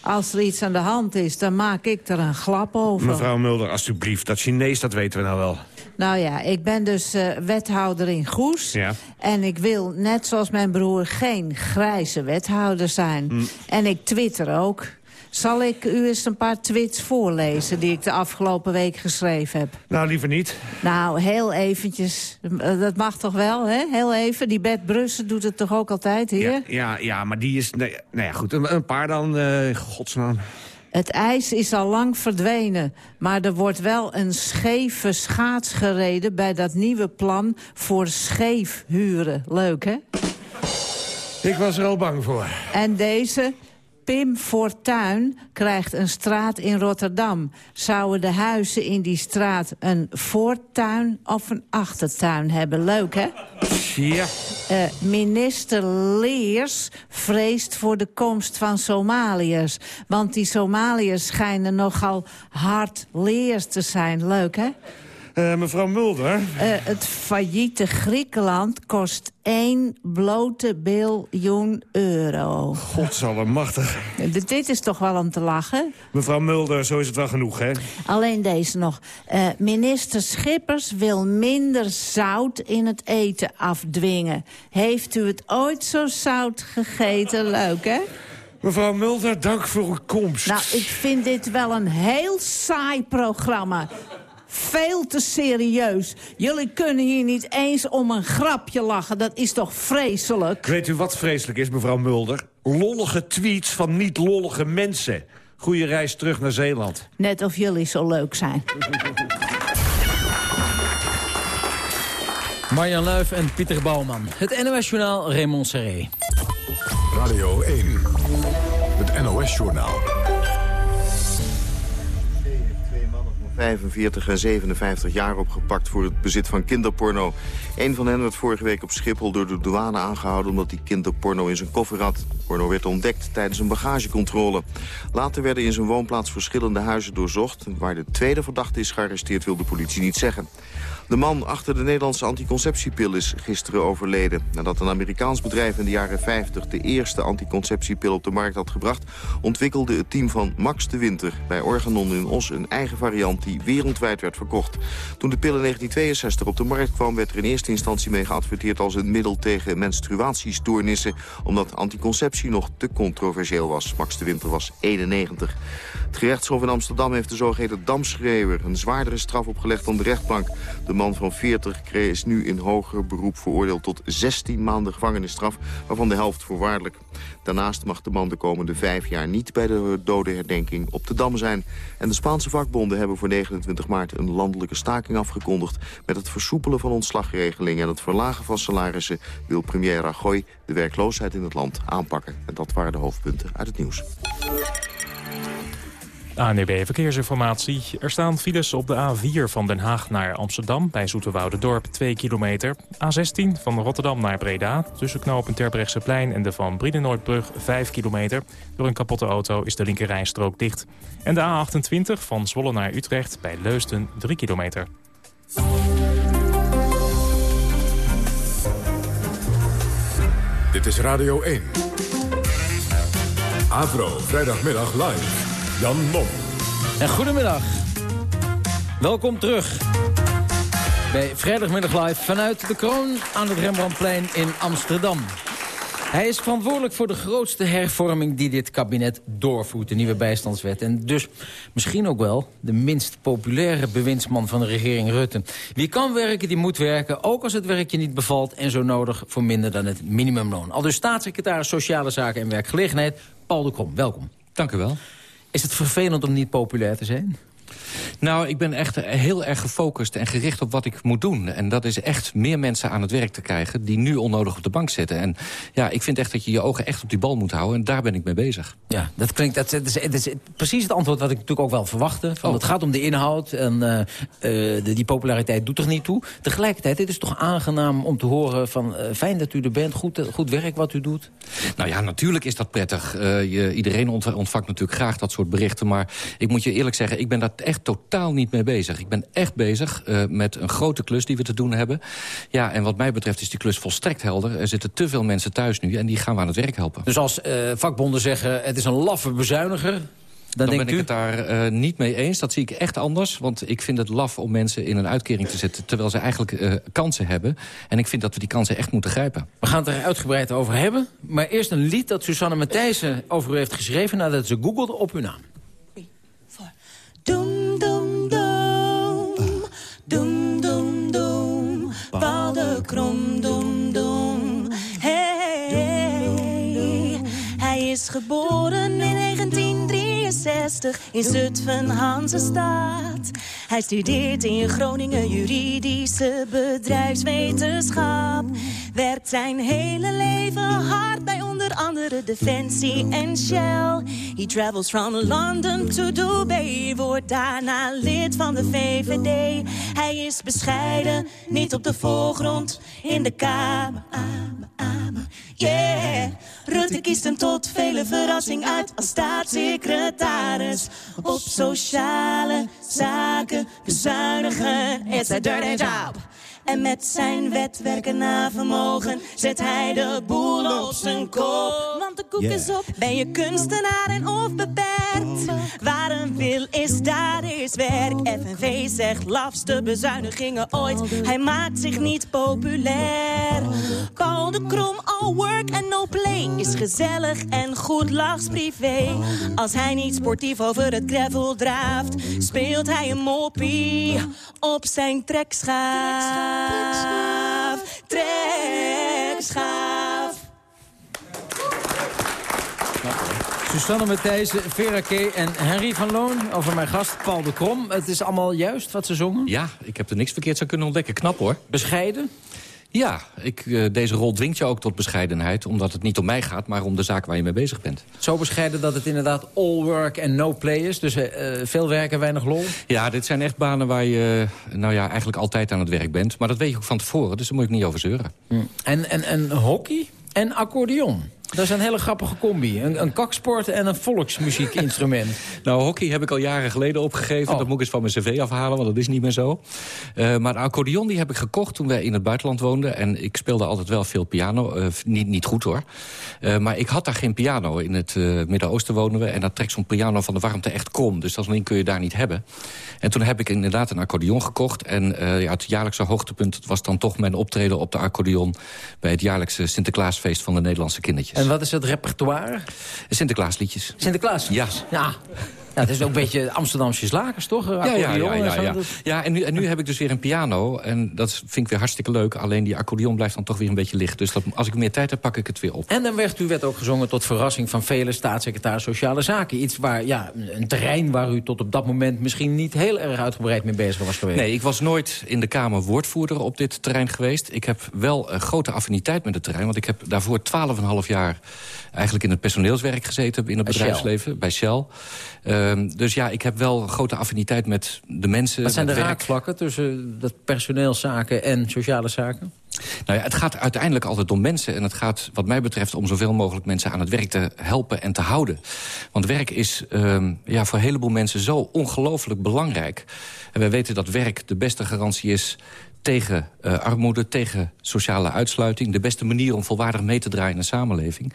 Als er iets aan de hand is, dan maak ik er een glap over. Mevrouw Mulder, alstublieft. Dat Chinees, dat weten we nou wel. Nou ja, ik ben dus eh, wethouder in Goes. Ja. En ik wil, net zoals mijn broer, geen grijze wethouder zijn. Hm. En ik twitter ook. Zal ik u eens een paar twits voorlezen die ik de afgelopen week geschreven heb? Nou, liever niet. Nou, heel eventjes. Eh, Dat mag toch wel, hè? Heel even. Die Bert Brussen doet het toch ook altijd, hier? Ja, ja, ja, maar die is... Nee, nou ja, goed. Een, een paar dan, eh godsnaam. Het ijs is al lang verdwenen, maar er wordt wel een scheve schaats gereden... bij dat nieuwe plan voor scheef huren. Leuk, hè? Ik was er al bang voor. En deze, Pim Fortuyn krijgt een straat in Rotterdam. Zouden de huizen in die straat een voortuin of een achtertuin hebben? Leuk, hè? Ja. Uh, minister Leers vreest voor de komst van Somaliërs. Want die Somaliërs schijnen nogal hard leers te zijn. Leuk, hè? Uh, mevrouw Mulder? Uh, het failliete Griekenland kost 1 blote biljoen euro. Godzallemachtig. Dit is toch wel om te lachen? Mevrouw Mulder, zo is het wel genoeg, hè? Alleen deze nog. Uh, minister Schippers wil minder zout in het eten afdwingen. Heeft u het ooit zo zout gegeten? Leuk, hè? Mevrouw Mulder, dank voor uw komst. Nou, ik vind dit wel een heel saai programma veel te serieus. Jullie kunnen hier niet eens om een grapje lachen. Dat is toch vreselijk? Weet u wat vreselijk is, mevrouw Mulder? Lollige tweets van niet-lollige mensen. Goeie reis terug naar Zeeland. Net of jullie zo leuk zijn. Marjan Luif en Pieter Bouwman. Het NOS-journaal Raymond Serré. Radio 1. Het NOS-journaal. 45 en 57 jaar opgepakt voor het bezit van kinderporno. Een van hen werd vorige week op Schiphol door de douane aangehouden... omdat hij kinderporno in zijn koffer had. Porno werd ontdekt tijdens een bagagecontrole. Later werden in zijn woonplaats verschillende huizen doorzocht. Waar de tweede verdachte is gearresteerd wil de politie niet zeggen. De man achter de Nederlandse anticonceptiepil is gisteren overleden. Nadat een Amerikaans bedrijf in de jaren 50 de eerste anticonceptiepil op de markt had gebracht... ontwikkelde het team van Max de Winter bij Organon in Os een eigen variant die wereldwijd werd verkocht. Toen de pil in 1962 op de markt kwam werd er in eerste instantie mee geadverteerd als een middel tegen menstruatiestoornissen... omdat anticonceptie nog te controversieel was. Max de Winter was 91. Het gerechtshof in Amsterdam heeft de zogeheten damschreeuwer... een zwaardere straf opgelegd dan de rechtbank. De man van 40 is nu in hoger beroep veroordeeld tot 16 maanden gevangenisstraf... waarvan de helft voorwaardelijk. Daarnaast mag de man de komende vijf jaar niet bij de dodenherdenking op de Dam zijn. En de Spaanse vakbonden hebben voor 29 maart een landelijke staking afgekondigd. Met het versoepelen van ontslagregelingen en het verlagen van salarissen... wil premier Rajoy de werkloosheid in het land aanpakken. En dat waren de hoofdpunten uit het nieuws. ANEB Verkeersinformatie. Er staan files op de A4 van Den Haag naar Amsterdam... bij Dorp 2 kilometer. A16 van Rotterdam naar Breda... tussen knooppunt Terbrechtseplein en de Van Briedenoordbrug 5 kilometer. Door een kapotte auto is de linkerrijstrook dicht. En de A28 van Zwolle naar Utrecht bij Leusden 3 kilometer. Dit is Radio 1. Avro, vrijdagmiddag live. Jan Mom. En goedemiddag. Welkom terug bij Vrijdagmiddag Live vanuit de Kroon aan het Rembrandtplein in Amsterdam. Hij is verantwoordelijk voor de grootste hervorming die dit kabinet doorvoert, de nieuwe bijstandswet. En dus misschien ook wel de minst populaire bewindsman van de regering Rutte. Wie kan werken, die moet werken, ook als het werkje niet bevalt... en zo nodig voor minder dan het minimumloon. Al dus staatssecretaris Sociale Zaken en Werkgelegenheid, Paul de Krom. Welkom. Dank u wel. Is het vervelend om niet populair te zijn? Nou, ik ben echt heel erg gefocust en gericht op wat ik moet doen. En dat is echt meer mensen aan het werk te krijgen... die nu onnodig op de bank zitten. En ja, ik vind echt dat je je ogen echt op die bal moet houden. En daar ben ik mee bezig. Ja, dat klinkt... Dat, dat, is, dat is, precies het antwoord wat ik natuurlijk ook wel verwachtte. Van, oh. Het gaat om de inhoud en uh, de, die populariteit doet er niet toe. Tegelijkertijd, het is toch aangenaam om te horen van... Uh, fijn dat u er bent, goed, goed werk wat u doet. Nou ja, natuurlijk is dat prettig. je, iedereen ontvangt natuurlijk graag dat soort berichten. Maar ik moet je eerlijk zeggen, ik ben daar echt totaal niet mee bezig. Ik ben echt bezig uh, met een grote klus die we te doen hebben. Ja, en wat mij betreft is die klus volstrekt helder. Er zitten te veel mensen thuis nu en die gaan we aan het werk helpen. Dus als uh, vakbonden zeggen het is een laffe bezuiniger... Dan, dan ben ik het daar uh, niet mee eens. Dat zie ik echt anders. Want ik vind het laf om mensen in een uitkering te zetten... terwijl ze eigenlijk uh, kansen hebben. En ik vind dat we die kansen echt moeten grijpen. We gaan het er uitgebreid over hebben. Maar eerst een lied dat Susanne Matthijssen over u heeft geschreven... nadat ze googelde op uw naam. Doem, Krom, doem, doem. Hey, hij is geboren in 1963 in Zutphen, Hansestad. Hij studeert in Groningen juridische bedrijfswetenschap. Werkt zijn hele leven hard bij onder andere Defensie en Shell. He travels from London to Dubai, wordt daarna lid van de VVD. Hij is bescheiden, niet op de voorgrond, in de Kamer. Yeah, Rutte kiest hem tot vele verrassing uit als staatssecretaris. Op sociale zaken bezuinigen, it's a dirty job. En met zijn wetwerken naar vermogen zet hij de boel op zijn kop. Want de koek is op. Ben je kunstenaar en of beperkt? Waar een wil is, daar is werk. FNV zegt lafste bezuinigingen ooit. Hij maakt zich niet populair. Paul de Krom, all work and no play. Is gezellig en goed lachs privé. Als hij niet sportief over het gravel draaft, speelt hij een moppie op zijn trekschaaf. Trekschaaf. Susanne Matthijssen, Vera K. en Henry van Loon. Over mijn gast Paul de Krom. Het is allemaal juist wat ze zongen? Ja, ik heb er niks verkeerd aan kunnen ontdekken. Knap hoor. Bescheiden? Ja, ik, eh, deze rol dwingt je ook tot bescheidenheid. Omdat het niet om mij gaat, maar om de zaak waar je mee bezig bent. Zo bescheiden dat het inderdaad all work and no play is? Dus eh, veel werken, weinig lol? Ja, dit zijn echt banen waar je nou ja, eigenlijk altijd aan het werk bent. Maar dat weet je ook van tevoren, dus daar moet ik niet over zeuren. En, en, en hockey en accordeon? Dat is een hele grappige combi. Een, een kaksport en een volksmuziekinstrument. nou, hockey heb ik al jaren geleden opgegeven. Oh. Dat moet ik eens van mijn cv afhalen, want dat is niet meer zo. Uh, maar de accordeon die heb ik gekocht toen wij in het buitenland woonden. En ik speelde altijd wel veel piano. Uh, niet, niet goed hoor. Uh, maar ik had daar geen piano. In het Midden-Oosten wonen we. En dat trekt zo'n piano van de warmte echt krom. Dus dat ding kun je daar niet hebben. En toen heb ik inderdaad een accordeon gekocht. En ja, het jaarlijkse hoogtepunt was dan toch mijn optreden op de accordeon... bij het jaarlijkse Sinterklaasfeest van de Nederlandse kindertjes. En wat is het repertoire? Sinterklaasliedjes. Sinterklaas? Ja. Ja. Ja, het is ook een beetje Amsterdamse slakers, toch? Ja, ja, ja. ja, ja. en, nu, en nu heb ik dus weer een piano. En dat vind ik weer hartstikke leuk. Alleen die accordeon blijft dan toch weer een beetje licht. Dus dat, als ik meer tijd heb, pak ik het weer op. En dan werd u werd ook gezongen tot verrassing van vele staatssecretaris Sociale Zaken. Iets waar, ja, een terrein waar u tot op dat moment misschien niet heel erg uitgebreid mee bezig was geweest. Nee, ik was nooit in de Kamer woordvoerder op dit terrein geweest. Ik heb wel een grote affiniteit met het terrein. Want ik heb daarvoor 12,5 jaar eigenlijk in het personeelswerk gezeten in het bedrijfsleven. Bij Shell. Um, dus ja, ik heb wel een grote affiniteit met de mensen. Wat zijn de raakvlakken tussen dat personeelszaken en sociale zaken? Nou ja, het gaat uiteindelijk altijd om mensen. En het gaat wat mij betreft om zoveel mogelijk mensen aan het werk te helpen en te houden. Want werk is um, ja, voor een heleboel mensen zo ongelooflijk belangrijk. En wij weten dat werk de beste garantie is tegen uh, armoede, tegen sociale uitsluiting. De beste manier om volwaardig mee te draaien in de samenleving.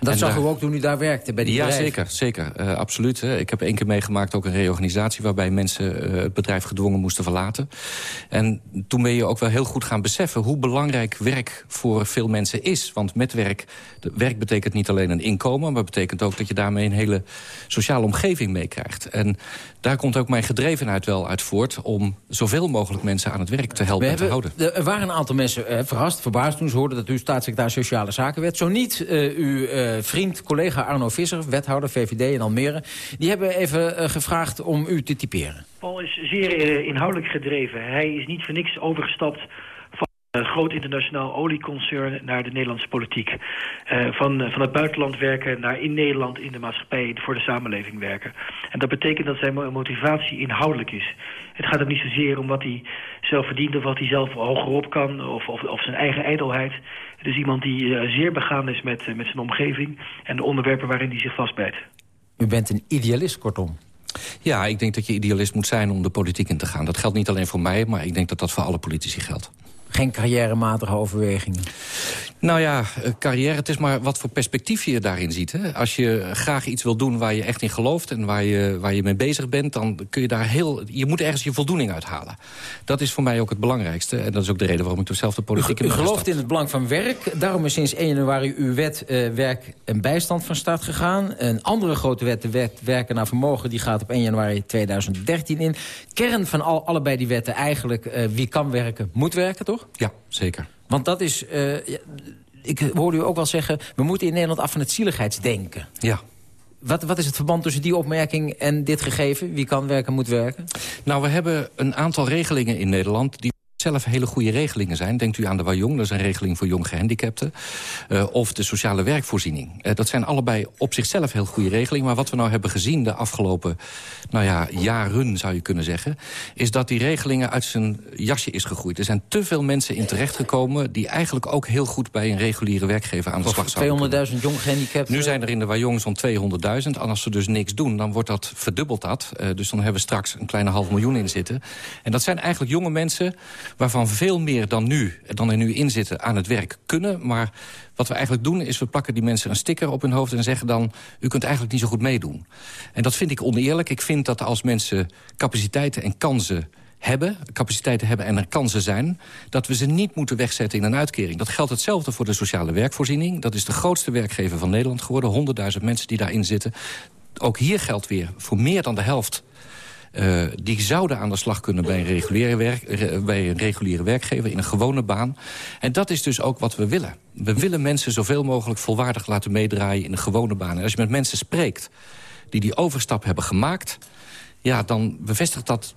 Dat En zag daar- u ook toen u daar werkte, bij die ja, zeker, zeker. Eh, absoluut. Hè. Ik heb één keer meegemaakt ook een reorganisatie... waarbij mensen eh, het bedrijf gedwongen moesten verlaten. En toen ben je ook wel heel goed gaan beseffen... hoe belangrijk werk voor veel mensen is. Want met werk, werk betekent niet alleen een inkomen... maar betekent ook dat je daarmee een hele sociale omgeving meekrijgt. En daar komt ook mijn gedrevenheid wel uit voort... om zoveel mogelijk mensen aan het werk te helpen en te houden. de- er waren een aantal mensen eh, verrast, verbaasd toen ze hoorden dat u staatssecretaris Sociale Zaken werd. Zo niet eh, eh, vriend, collega Arno Visser, wethouder VVD in Almere. Die hebben even eh, gevraagd om u te typeren. Paul is zeer eh, inhoudelijk gedreven. Hij is niet voor niks overgestapt een groot internationaal olieconcern naar de Nederlandse politiek. Eh, van, van het buitenland werken naar in Nederland in de maatschappij voor de samenleving werken. En dat betekent dat zijn mo- motivatie inhoudelijk is. Het gaat hem niet zozeer om wat hij zelf verdient of wat hij zelf hogerop kan of, of, of zijn eigen ijdelheid. Het is iemand die eh, zeer begaan is met, eh, met zijn omgeving en de onderwerpen waarin hij zich vastbijt. U bent een idealist, kortom. Ja, ik denk dat je idealist moet zijn om de politiek in te gaan. Dat geldt niet alleen voor mij, maar ik denk dat dat voor alle politici geldt. Geen carrièrematige overwegingen. Nou ja, eh, carrière, het is maar wat voor perspectief je daarin ziet. Hè? Als je graag iets wil doen waar je echt in gelooft... en waar je, waar je mee bezig bent, dan kun je daar heel... je moet ergens je voldoening uithalen. Dat is voor mij ook het belangrijkste. En dat is ook de reden waarom ik toen zelf de politiek U, in u gelooft gestapt. in het belang van werk. Daarom is sinds 1 januari uw wet eh, werk en bijstand van start gegaan. Een andere grote wet, de wet werken naar vermogen... die gaat op 1 januari 2013 in. Kern van al, allebei die wetten eigenlijk... eh, wie kan werken, moet werken, toch? Ja, zeker. Want dat is... eh, ik hoorde u ook wel zeggen... we moeten in Nederland af van het zieligheidsdenken. Ja. Wat, wat is het verband tussen die opmerking en dit gegeven? Wie kan werken, moet werken? Nou, we hebben een aantal regelingen in Nederland... die zichzelf hele goede regelingen zijn. Denkt u aan de Wajong, dat is een regeling voor jong gehandicapten. Uh, of de sociale werkvoorziening. Uh, dat zijn allebei op zichzelf heel goede regelingen. Maar wat we nou hebben gezien de afgelopen nou ja, jaren, zou je kunnen zeggen... is dat die regelingen uit zijn jasje is gegroeid. Er zijn te veel mensen in terechtgekomen... die eigenlijk ook heel goed bij een reguliere werkgever aan de slag zouden 200.000 jong gehandicapten? Nu zijn er in de Wajong zo'n 200.000. En als ze dus niks doen, dan wordt dat verdubbeld dat. Uh, dus dan hebben we straks een kleine half miljoen in zitten. En dat zijn eigenlijk jonge mensen waarvan veel meer dan nu, dan er nu in zitten aan het werk kunnen. Maar wat we eigenlijk doen is we plakken die mensen een sticker op hun hoofd en zeggen dan... u kunt eigenlijk niet zo goed meedoen. En dat vind ik oneerlijk. Ik vind dat als mensen capaciteiten en kansen hebben, capaciteiten hebben en er kansen zijn... dat we ze niet moeten wegzetten in een uitkering. Dat geldt hetzelfde voor de sociale werkvoorziening. Dat is de grootste werkgever van Nederland geworden. 100.000 mensen die daarin zitten. Ook hier geldt weer voor meer dan de helft uh, die zouden aan de slag kunnen bij een, reguliere werk, bij een reguliere werkgever... in een gewone baan. En dat is dus ook wat we willen. We willen mensen zoveel mogelijk volwaardig laten meedraaien in een gewone baan. En als je met mensen spreekt die die overstap hebben gemaakt... ja, dan bevestigt dat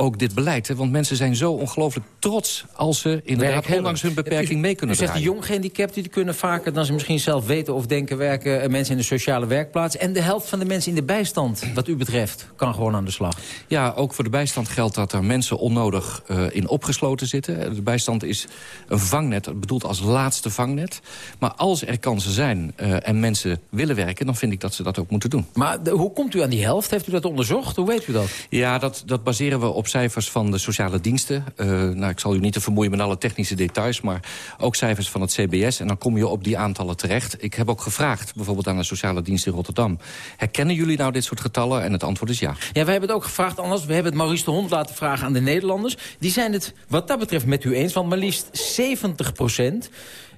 ook dit beleid. Hè? Want mensen zijn zo ongelooflijk trots als ze inderdaad ondanks hun beperking mee kunnen u zegt de jong gehandicapten die kunnen vaker dan ze misschien zelf weten of denken werken... Eh, mensen in de sociale werkplaats. En de helft van de mensen in de bijstand, wat u betreft, kan gewoon aan de slag. Ja, ook voor de bijstand geldt dat er mensen onnodig uh, in opgesloten zitten. De bijstand is een vangnet, bedoeld als laatste vangnet. Maar als er kansen zijn uh, en mensen willen werken... dan vind ik dat ze dat ook moeten doen. Maar de, hoe komt u aan die helft? Heeft u dat onderzocht? Hoe weet u dat? Ja, dat, dat baseren we op cijfers van de sociale diensten. Uh, nou, ik zal u niet te vermoeien met alle technische details... maar ook cijfers van het CBS. En dan kom je op die aantallen terecht. Ik heb ook gevraagd, bijvoorbeeld aan de sociale dienst in Rotterdam... herkennen jullie nou dit soort getallen? En het antwoord is ja. Ja, we hebben het ook gevraagd, anders. We hebben het Maurice de Hond laten vragen aan de Nederlanders. Die zijn het wat dat betreft met u eens. Want maar liefst 70 procent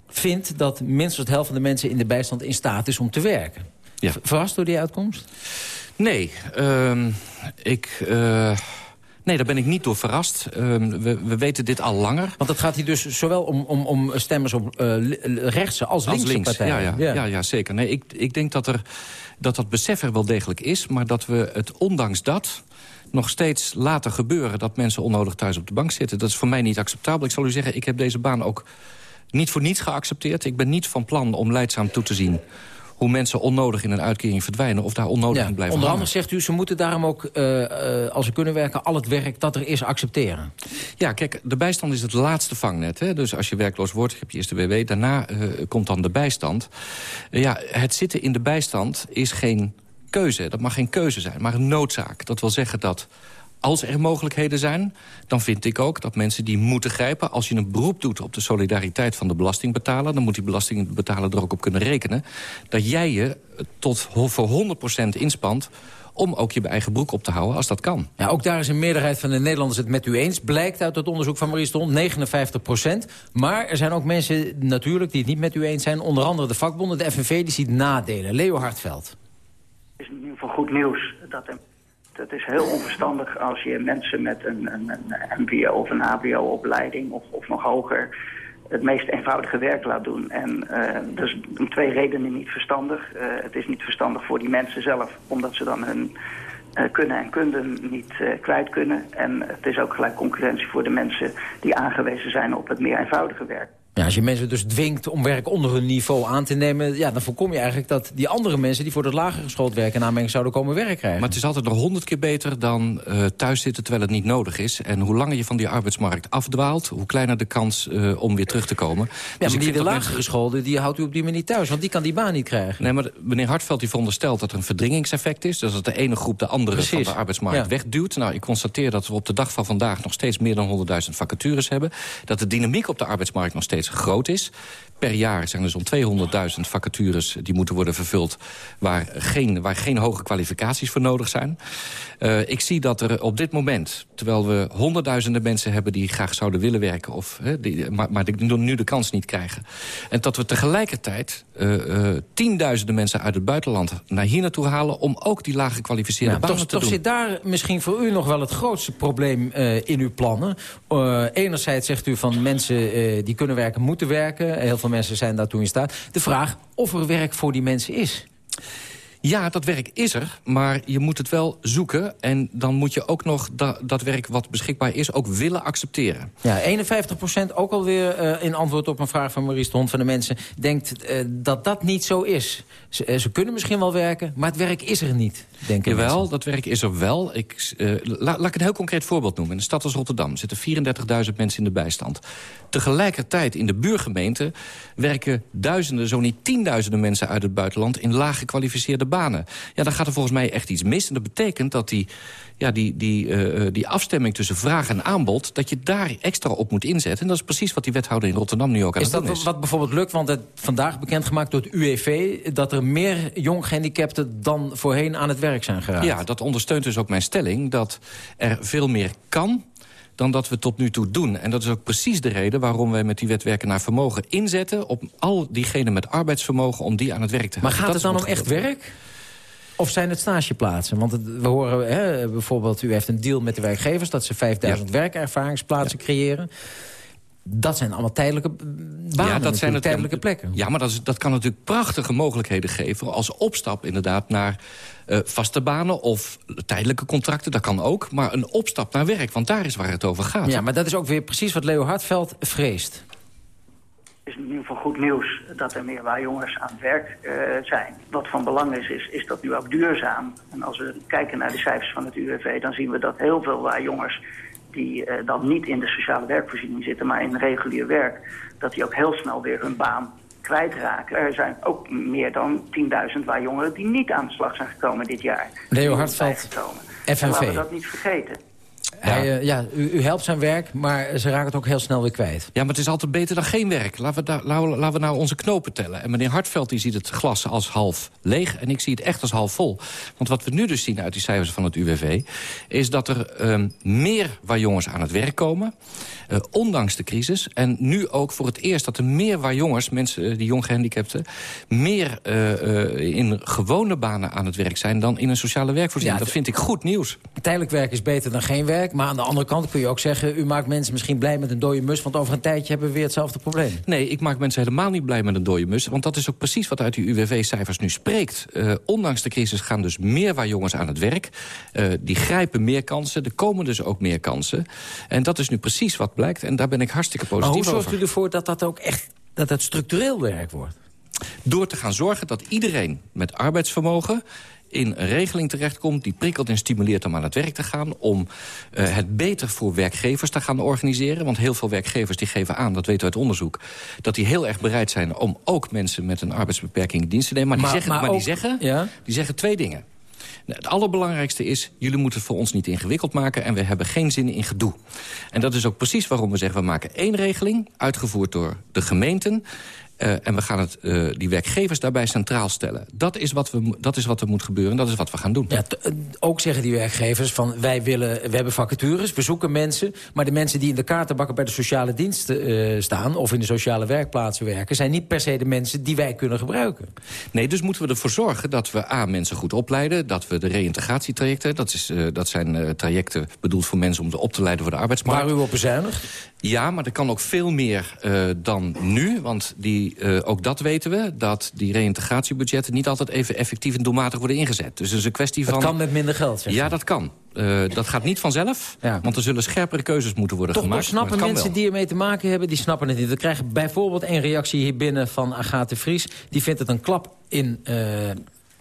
vindt dat minstens de helft van de mensen in de bijstand in staat is om te werken. Ja. Verrast door die uitkomst? Nee, uh, ik... Uh... Nee, daar ben ik niet door verrast. Uh, we, we, weten dit al langer. Want het gaat hier dus zowel om, om, om stemmers op uh, rechtse als, als linkse links. partijen. Ja, ja, ja. ja, ja zeker. Nee, ik, ik denk dat, er, dat dat besef er wel degelijk is... maar dat we het ondanks dat nog steeds laten gebeuren... dat mensen onnodig thuis op de bank zitten. Dat is voor mij niet acceptabel. Ik zal u zeggen, ik heb deze baan ook niet voor niets geaccepteerd. Ik ben niet van plan om leidzaam toe te zien hoe mensen onnodig in een uitkering verdwijnen... of daar onnodig ja, in blijven Onder andere zegt u, ze moeten daarom ook, uh, uh, als ze kunnen werken... al het werk dat er is accepteren. Ja, kijk, de bijstand is het laatste vangnet. Hè? Dus als je werkloos wordt, heb je eerst de WW. Daarna uh, komt dan de bijstand. ja, het zitten in de bijstand is geen keuze. Dat mag geen keuze zijn, maar een noodzaak. Dat wil zeggen dat als er mogelijkheden zijn, dan vind ik ook dat mensen die moeten grijpen... als je een beroep doet op de solidariteit van de belastingbetaler... dan moet die belastingbetaler er ook op kunnen rekenen... dat jij je tot voor 100% inspant om ook je eigen broek op te houden als dat kan. Ja, ook daar is een meerderheid van de Nederlanders het met u eens. Blijkt uit het onderzoek van Maurice de Hond, 59 procent. Maar er zijn ook mensen natuurlijk die het niet met u eens zijn. Onder andere de vakbonden, de FNV, die ziet nadelen. Leo Hartveld. Het is in ieder geval goed nieuws dat er het is heel onverstandig als je mensen met een, een, een mbo of een hbo-opleiding of, of nog hoger het meest eenvoudige werk laat doen. En uh, dus om twee redenen niet verstandig. Uh, het is niet verstandig voor die mensen zelf, omdat ze dan hun uh, kunnen en kunden niet kwijt kunnen. En het is ook gelijk concurrentie voor de mensen die aangewezen zijn op het meer eenvoudige werk. Ja, als je mensen dus dwingt om werk onder hun niveau aan te nemen... Ja, dan voorkom je eigenlijk dat die andere mensen... die voor het lager geschoold werken in aanmerking zouden komen werk krijgen. Maar het is altijd nog honderd keer beter dan uh, thuis zitten terwijl het niet nodig is. En hoe langer je van die arbeidsmarkt afdwaalt... hoe kleiner de kans uh, om weer terug te komen. Ja, dus maar die de lager mensen... geschoolde, die houdt u op die manier thuis. Want die kan die baan niet krijgen. Nee, maar meneer Hartveld die veronderstelt dat er een verdringingseffect is. Dus dat de ene groep de andere Precies. van de arbeidsmarkt ja. wegduwt. Nou, ik constateer dat we op de dag van vandaag... nog steeds meer dan 100.000 vacatures hebben. Dat de dynamiek op de arbeidsmarkt nog steeds groot is per jaar zijn er zo'n 200.000 vacatures die moeten worden vervuld... Waar geen, waar geen hoge kwalificaties voor nodig zijn. Uh, ik zie dat er op dit moment, terwijl we honderdduizenden mensen hebben... die graag zouden willen werken, of, die, maar, maar die nu de kans niet krijgen... en dat we tegelijkertijd uh, uh, tienduizenden mensen uit het buitenland... naar hier naartoe halen om ook die laag gekwalificeerde ja, banen toch, te toch doen. zit daar misschien voor u nog wel het grootste probleem in uw plannen. enerzijds zegt u van mensen die kunnen werken, moeten werken. Heel veel mensen zijn daartoe in staat. De vraag of er werk voor die mensen is. Ja, dat werk is er, maar je moet het wel zoeken... en dan moet je ook nog da dat werk wat beschikbaar is ook willen accepteren. Ja, 51 procent, ook alweer uh, in antwoord op een vraag van Maurice de Hond van de mensen... denkt uh, dat dat niet zo is. Ze, uh, ze, kunnen misschien wel werken, maar het werk is er niet, denken Jawel, mensen. dat werk is er wel. Ik, la, laat ik een heel concreet voorbeeld noemen. In een stad als Rotterdam zitten 34.000 mensen in de bijstand. Tegelijkertijd in de buurgemeente werken duizenden, zo niet tienduizenden mensen uit het buitenland... in laag gekwalificeerde banen. Ja, dan gaat er volgens mij echt iets mis. En dat betekent dat die, ja, die, die, uh, die afstemming tussen vraag en aanbod... dat je daar extra op moet inzetten. En dat is precies wat die wethouder in Rotterdam nu ook aan is het doen is. is. wat bijvoorbeeld lukt? Want het vandaag bekendgemaakt door het UWV... dat er meer jong gehandicapten dan voorheen aan het werk zijn geraakt. Ja, dat ondersteunt dus ook mijn stelling... dat er veel meer kan dan dat we tot nu toe doen. En dat is ook precies de reden waarom wij met die wet werken naar vermogen inzetten... op al diegenen met arbeidsvermogen om die aan het werk te houden. Maar gaat het dan om echt werk? Of zijn het stageplaatsen? Want het, we horen hè, bijvoorbeeld, u heeft een deal met de werkgevers... dat ze 5000 ja. werkervaringsplaatsen ja. creëren. Dat zijn allemaal tijdelijke banen, ja, dat zijn het, tijdelijke plekken. Ja, maar dat, is, dat kan natuurlijk prachtige mogelijkheden geven... als opstap inderdaad naar uh, vaste banen of tijdelijke contracten. Dat kan ook, maar een opstap naar werk. Want daar is waar het over gaat. Ja, maar dat is ook weer precies wat Leo Hartveld vreest. Het is in ieder geval goed nieuws dat er meer waar jongens aan het werk uh, zijn. Wat van belang is, is, is dat nu ook duurzaam. En als we kijken naar de cijfers van het UWV... dan zien we dat heel veel waar jongens die uh, dan niet in de sociale werkvoorziening zitten... maar in regulier werk, dat die ook heel snel weer hun baan kwijtraken. Er zijn ook meer dan 10.000 waar jongeren die niet aan de slag zijn gekomen dit jaar. Leo Hartveld, FNV. En laten we dat niet vergeten. Hij, uh, ja, u, u, helpt zijn werk, maar ze raken het ook heel snel weer kwijt. Ja, maar het is altijd beter dan geen werk. Laten we, laten, we nou onze knopen tellen. En meneer Hartveld die ziet het glas als half leeg... en ik zie het echt als half vol. Want wat we nu dus zien uit die cijfers van het UWV... is dat er um, meer waar jongens aan het werk komen... Uh, ondanks de crisis. En nu ook voor het eerst dat er meer waar jongens, mensen, uh, die jong gehandicapten... meer uh, in gewone banen aan het werk zijn dan in een sociale werkvoorziening. Ja, dat vind ik goed nieuws. Tijdelijk werk is beter dan geen werk. Maar aan de andere kant kun je ook zeggen... u maakt mensen misschien blij met een dode mus... want over een tijdje hebben we weer hetzelfde probleem. Nee, ik maak mensen helemaal niet blij met een dode mus. Want dat is ook precies wat uit die UWV-cijfers nu spreekt. Uh, ondanks de crisis gaan dus meer waar jongens aan het werk. Uh, die grijpen meer kansen. Er komen dus ook meer kansen. En dat is nu precies wat blijkt. En daar ben ik hartstikke positief over. Maar hoe zorgt u ervoor dat dat ook echt dat dat structureel werk wordt? Door te gaan zorgen dat iedereen met arbeidsvermogen in een regeling terechtkomt... die prikkelt en stimuleert om aan het werk te gaan... om uh, het beter voor werkgevers te gaan organiseren. Want heel veel werkgevers die geven aan, dat weten we uit onderzoek... dat die heel erg bereid zijn om ook mensen met een arbeidsbeperking in dienst te nemen. Maar, maar die, zeggen, maar maar ook, die, zeggen, ja? die zeggen twee dingen. Het allerbelangrijkste is, jullie moeten het voor ons niet ingewikkeld maken... en we hebben geen zin in gedoe. En dat is ook precies waarom we zeggen... we maken één regeling, uitgevoerd door de gemeenten... Uh, en we gaan het, uh, die werkgevers daarbij centraal stellen. Dat is, wat we, dat is wat er moet gebeuren en dat is wat we gaan doen. Ja, ook zeggen die werkgevers van wij willen, we hebben vacatures, we zoeken mensen... maar de mensen die in de kaartenbakken bij de sociale diensten uh, staan... of in de sociale werkplaatsen werken... zijn niet per se de mensen die wij kunnen gebruiken. Nee, dus moeten we ervoor zorgen dat we A, mensen goed opleiden... dat we de reïntegratietrajecten, dat, is, dat zijn trajecten bedoeld voor mensen... om ze op te leiden voor de arbeidsmarkt. Waar u op bezuinigt? Ja, maar er kan ook veel meer uh, dan nu. Want die, uh, ook dat weten we, dat die reïntegratiebudgetten... niet altijd even effectief en doelmatig worden ingezet. Dus het is een kwestie van... Het kan met minder geld, zeg Ja, dat kan. Uh, dat gaat niet vanzelf, ja. want er zullen scherpere keuzes moeten worden Toch gemaakt. Toch snappen mensen wel. die ermee te maken hebben, die snappen het niet. We krijgen bijvoorbeeld een reactie hier binnen van Agathe Vries. Die vindt het een klap in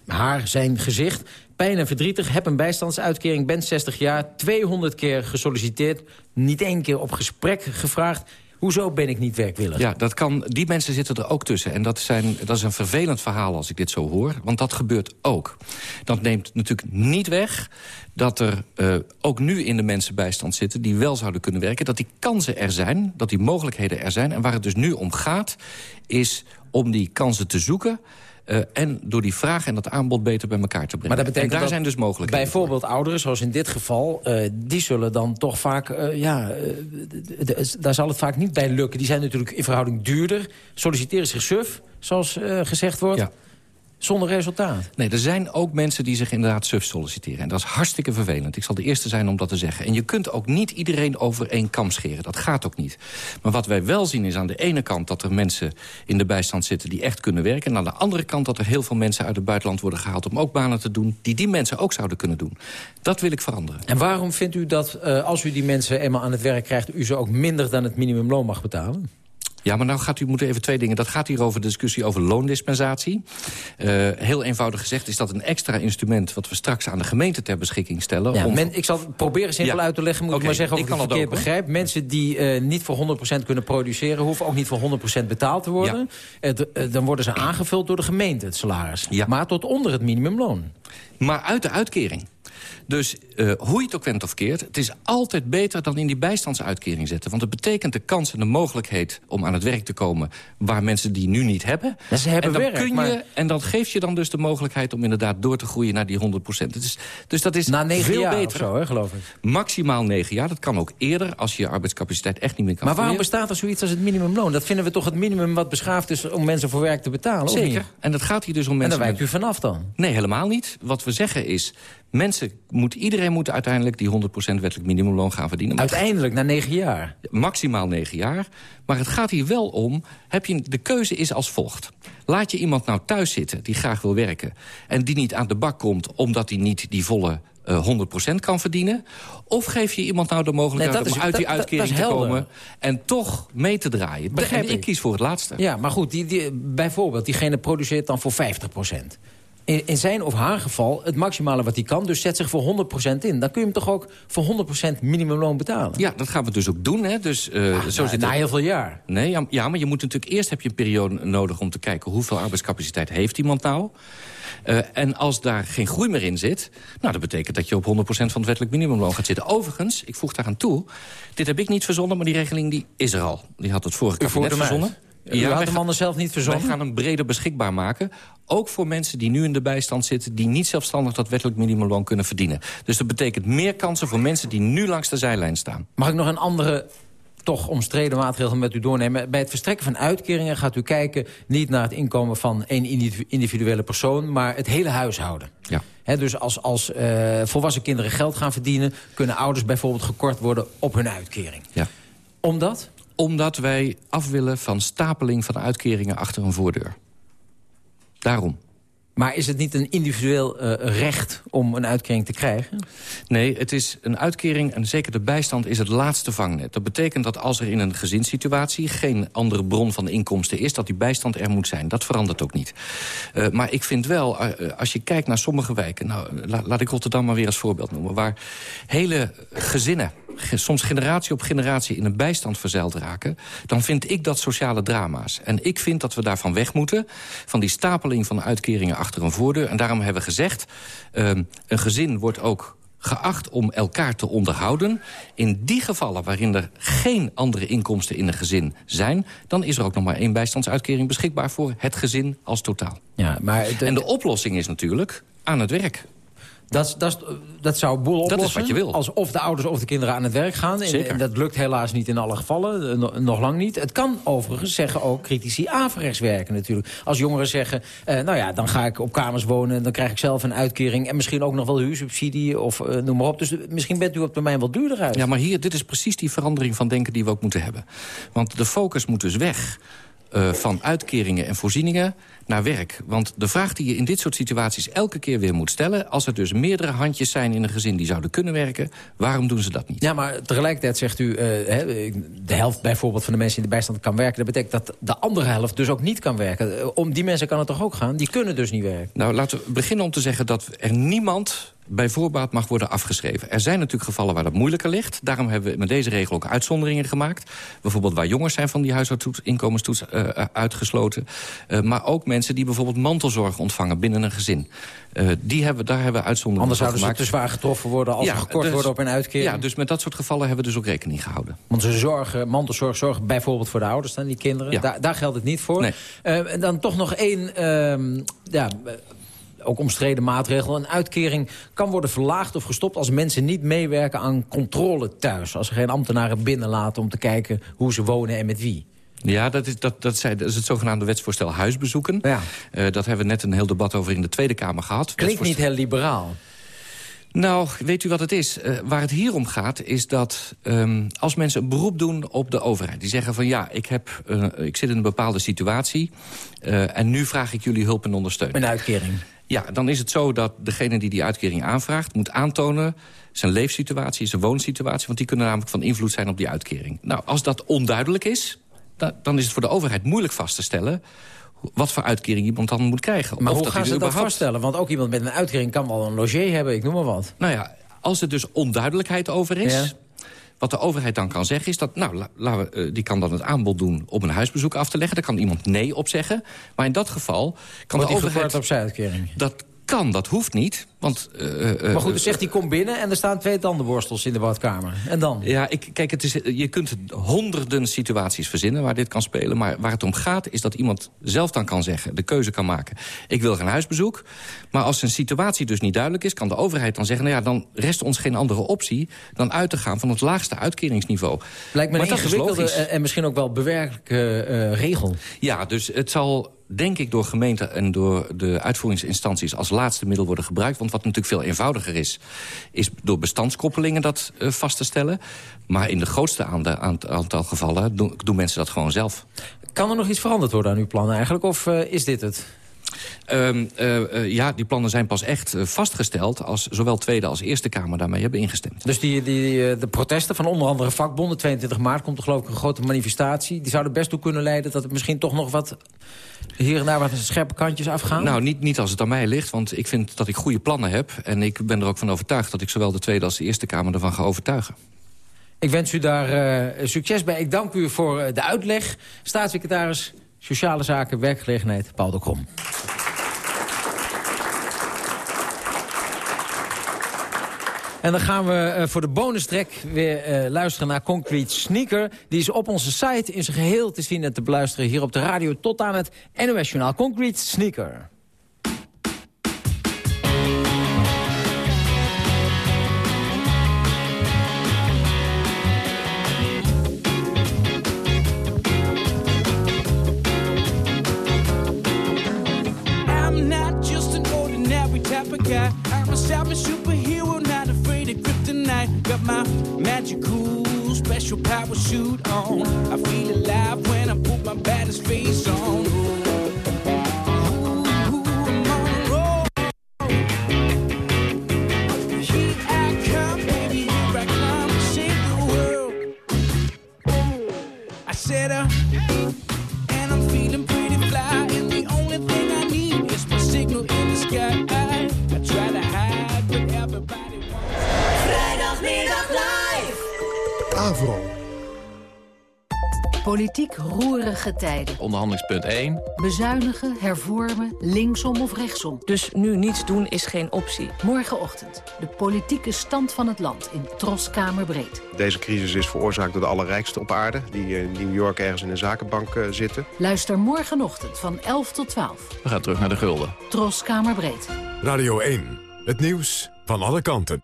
haar, zijn gezicht pijn en verdrietig, heb een bijstandsuitkering, ben 60 jaar... 200 keer gesolliciteerd, niet één keer op gesprek gevraagd. Hoezo ben ik niet werkwillig? Ja, dat kan, die mensen zitten er ook tussen. En dat, zijn, dat is een vervelend verhaal als ik dit zo hoor. Want dat gebeurt ook. Dat neemt natuurlijk niet weg dat er uh, ook nu in de mensen bijstand zitten... die wel zouden kunnen werken, dat die kansen er zijn... dat die mogelijkheden er zijn. En waar het dus nu om gaat, is om die kansen te zoeken... Uh, en door die vraag en dat aanbod beter bij elkaar te brengen. Maar dat betekent en daar dat zijn dus mogelijkheden. Bijvoorbeeld ouderen, zoals in dit geval... Uh, die zullen dan toch vaak... Uh, ja, daar zal het vaak niet bij lukken. Die zijn natuurlijk in verhouding duurder. Solliciteren zich suf, zoals gezegd wordt. Ja. Zonder resultaat? Nee, er zijn ook mensen die zich inderdaad suf solliciteren. En dat is hartstikke vervelend. Ik zal de eerste zijn om dat te zeggen. En je kunt ook niet iedereen over één kam scheren. Dat gaat ook niet. Maar wat wij wel zien is aan de ene kant dat er mensen in de bijstand zitten... die echt kunnen werken. En aan de andere kant dat er heel veel mensen uit het buitenland worden gehaald... om ook banen te doen die die mensen ook zouden kunnen doen. Dat wil ik veranderen. En waarom vindt u dat uh, als u die mensen eenmaal aan het werk krijgt... u ze ook minder dan het minimumloon mag betalen? Ja, maar nou gaat u moeten even twee dingen. Dat gaat hier over de discussie over loondispensatie. Uh, heel eenvoudig gezegd is dat een extra instrument... wat we straks aan de gemeente ter beschikking stellen. Ja, om... men, ik zal het proberen simpel ja. uit te leggen. Moet okay, ik maar zeggen of ik, ik het verkeerd begrijp. Mensen die uh, niet voor 100% kunnen produceren... hoeven ook niet voor 100% betaald te worden. Ja. Uh, dan worden ze aangevuld door de gemeente, het salaris. Ja. Maar tot onder het minimumloon. Maar uit de uitkering. Dus uh, hoe je het ook went of keert... het is altijd beter dan in die bijstandsuitkering zetten. Want het betekent de kans en de mogelijkheid om aan het werk te komen... waar mensen die nu niet hebben. Ja, ze hebben en, dan werk, kun je, maar... en dan geeft je dan dus de mogelijkheid om inderdaad door te groeien naar die 100 procent. Dus, dus dat is Na negen veel jaar beter. Zo, hè, geloof ik. Maximaal negen jaar, dat kan ook eerder... als je arbeidscapaciteit echt niet meer kan Maar waarom verleren. bestaat er zoiets als het minimumloon? Dat vinden we toch het minimum wat beschaafd is om mensen voor werk te betalen? Zeker. En dat gaat hier dus om En mensen... daar wijkt u vanaf dan? Nee, helemaal niet. Wat we zeggen is... Mensen moet, iedereen moet uiteindelijk die 100% wettelijk minimumloon gaan verdienen. Maar Uiteindelijk, na negen jaar. Maximaal negen jaar. Maar het gaat hier wel om, heb je, de keuze is als volgt. Laat je iemand nou thuis zitten die graag wil werken... en die niet aan de bak komt omdat hij niet die volle eh 100% kan verdienen? Of geef je iemand nou de mogelijkheid Nee, om is- uit die dat- uitkering dat te komen... en toch mee te draaien? Begrijp ik ik. kies voor het laatste. Ja, maar goed, die, die, bijvoorbeeld, diegene produceert dan voor 50 in, in zijn of haar geval het maximale wat hij kan. Dus zet zich voor 100% in. Dan kun je hem toch ook voor 100% minimumloon betalen? Ja, dat gaan we dus ook doen. Hè? Dus, eh, zo na, zit na heel veel jaar. Nee, ja, ja, maar je moet natuurlijk eerst heb je een periode nodig om te kijken hoeveel arbeidscapaciteit heeft iemand nou. Eh, en als daar geen groei meer in zit, nou, dat betekent dat je op 100% van het wettelijk minimumloon gaat zitten. Overigens, ik voeg daar aan toe, dit heb ik niet verzonnen, maar die regeling die is er al. Die had het vorige U voert kabinet uit. U had wij hem anders zelf niet verzonnen? Wij gaan hem breder beschikbaar maken. Ook voor mensen die nu in de bijstand zitten... die niet zelfstandig dat wettelijk minimumloon kunnen verdienen. Dus dat betekent meer kansen voor mensen die nu langs de zijlijn staan. Mag ik nog een andere toch omstreden maatregel met u doornemen. Bij het verstrekken van uitkeringen gaat u kijken... niet naar het inkomen van één individu- individuele persoon... maar het hele huishouden. Ja. Dus als, als eh, volwassen kinderen geld gaan verdienen... kunnen ouders bijvoorbeeld gekort worden op hun uitkering. Ja. Omdat? Omdat wij af willen van stapeling van uitkeringen achter een voordeur. Daarom. Maar is het niet een individueel eh, recht om een uitkering te krijgen? Nee, het is een uitkering en zeker de bijstand is het laatste vangnet. Dat betekent dat als er in een gezinssituatie geen andere bron van inkomsten is... dat die bijstand er moet zijn. Dat verandert ook niet. Uh, maar ik vind wel, uh, als je kijkt naar sommige wijken... nou, la, laat ik Rotterdam maar weer als voorbeeld noemen... waar hele gezinnen soms generatie op generatie in een bijstand verzeild raken... dan vind ik dat sociale drama's. En ik vind dat we daarvan weg moeten, van die stapeling van uitkeringen achter een voordeur. En daarom hebben we gezegd, um, een gezin wordt ook geacht om elkaar te onderhouden. In die gevallen waarin er geen andere inkomsten in een gezin zijn... dan is er ook nog maar één bijstandsuitkering beschikbaar voor het gezin als totaal. Ja, maar en de oplossing is natuurlijk aan het werk. Dat, dat, dat zou boel oplossen. Dat is wat je wil. Als of de ouders of de kinderen aan het werk gaan. Zeker. En dat lukt helaas niet in alle gevallen. Nog, nog lang niet. Het kan overigens, zeggen ook critici, averechts werken natuurlijk. Als jongeren zeggen, eh, nou ja, dan ga ik op kamers wonen... dan krijg ik zelf een uitkering en misschien ook nog wel huursubsidie... of uh, noem maar op. Dus misschien bent u op termijn wel duurder uit. Ja, maar hier, dit is precies die verandering van denken die we ook moeten hebben. Want de focus moet dus weg... Uh, van uitkeringen en voorzieningen naar werk. Want de vraag die je in dit soort situaties elke keer weer moet stellen... als er dus meerdere handjes zijn in een gezin die zouden kunnen werken... waarom doen ze dat niet? Ja, maar tegelijkertijd zegt u... Uh, de helft bijvoorbeeld van de mensen in de bijstand kan werken. Dat betekent dat de andere helft dus ook niet kan werken. Uh, om die mensen kan het toch ook gaan? Die kunnen dus niet werken. Nou, laten we beginnen om te zeggen dat er niemand bij voorbaat mag worden afgeschreven. Er zijn natuurlijk gevallen waar dat moeilijker ligt. Daarom hebben we met deze regel ook uitzonderingen gemaakt. Bijvoorbeeld waar jongens zijn van die huishoudinkomenstoets uh, uitgesloten. Uh, maar ook mensen die bijvoorbeeld mantelzorg ontvangen binnen een gezin. Uh, die hebben, daar hebben we uitzonderingen Anders zouden ze te zwaar getroffen worden als ja, ze gekort dus, worden op een uitkering. Ja, dus met dat soort gevallen hebben we dus ook rekening gehouden. Want ze zorgen, mantelzorg zorgen bijvoorbeeld voor de ouders dan, die kinderen. Ja. Daar, daar geldt het niet voor. Nee. en dan toch nog één... ja, ook omstreden maatregel. Een uitkering kan worden verlaagd of gestopt... als mensen niet meewerken aan controle thuis. Als ze geen ambtenaren binnenlaten om te kijken hoe ze wonen en met wie. Ja, dat is, dat, dat, zei, dat is het zogenaamde wetsvoorstel huisbezoeken. Ja. Uh, dat hebben we net een heel debat over in de Tweede Kamer gehad. Klinkt niet heel liberaal. Nou, weet u wat het is? Uh, waar het hier om gaat, is dat um, als mensen een beroep doen op de overheid... die zeggen van ja, ik, heb, uh, ik zit in een bepaalde situatie... Uh, en nu vraag ik jullie hulp en ondersteuning. Een uitkering. Ja, dan is het zo dat degene die die uitkering aanvraagt... moet aantonen zijn leefsituatie, zijn woonsituatie... want die kunnen namelijk van invloed zijn op die uitkering. Nou, als dat onduidelijk is, da dan is het voor de overheid moeilijk vast te stellen wat voor uitkering iemand dan moet krijgen. Maar of hoe dat gaan ze dat vaststellen? Want ook iemand met een uitkering kan wel een logier hebben, ik noem maar wat. Nou ja, als er dus onduidelijkheid over is... Ja. Wat de overheid dan kan zeggen is dat, nou, la- eh, die kan dan het aanbod doen om een huisbezoek af te leggen. Daar kan iemand nee op zeggen. Maar in dat geval kan Wordt de overheid... verkort op zijn uitkering? Dat kan, dat hoeft niet. Want, eh, eh, Maar goed, eh, dan zegt hij kom binnen en er staan twee tandenborstels in de badkamer. En dan? Ja, ik, kijk, het is, je kunt honderden situaties verzinnen waar dit kan spelen. Maar waar het om gaat is dat iemand zelf dan kan zeggen... de keuze kan maken, ik wil geen huisbezoek. Maar als een situatie dus niet duidelijk is... kan de overheid dan zeggen, nou ja, dan rest ons geen andere optie... dan uit te gaan van het laagste uitkeringsniveau. Lijkt me een Maar is ingewikkelde en, en misschien ook wel bewerkelijke eh, regel. Ja, dus het zal denk ik door gemeenten en door de uitvoeringsinstanties... als laatste middel worden gebruikt. Want wat natuurlijk veel eenvoudiger is... is door bestandskoppelingen dat eh, vast te stellen. Maar in de grootste aantal gevallen doen, doen mensen dat gewoon zelf. Kan er nog iets veranderd worden aan uw plan eigenlijk? Of eh, is dit het? Ehm, eh, eh, ja, die plannen zijn pas echt eh, vastgesteld... als zowel Tweede als Eerste Kamer daarmee hebben ingestemd. Dus die, die, de protesten van onder andere vakbonden... 22 maart komt er geloof ik een grote manifestatie. Die zouden best toe kunnen leiden dat het misschien toch nog wat... hier en daar wat scherpe kantjes afgaan? Nou, niet, niet als het aan mij ligt, want ik vind dat ik goede plannen heb. En ik ben er ook van overtuigd dat ik zowel de Tweede als de Eerste Kamer ervan ga overtuigen. Ik wens u daar succes bij. Ik dank u voor de uitleg. Staatssecretaris Sociale Zaken, Werkgelegenheid, Paul de Krom. En dan gaan we eh, voor de bonus track weer eh, luisteren naar Concrete Sneaker. Die is op onze site in zijn geheel te zien en te beluisteren hier op de radio tot aan het NOS-journaal. Concrete Sneaker. Politiek roerige tijden. Onderhandelingspunt 1. Bezuinigen, hervormen, linksom of rechtsom. Dus nu niets doen is geen optie. Morgenochtend de politieke stand van het land in Troskamer Breed. Deze crisis is veroorzaakt door de allerrijksten op aarde... die in New York ergens in een zakenbank eh, zitten. Luister morgenochtend van 11 tot 12. We gaan terug naar de gulden. Troskamer Breed. Radio 1. Het nieuws van alle kanten.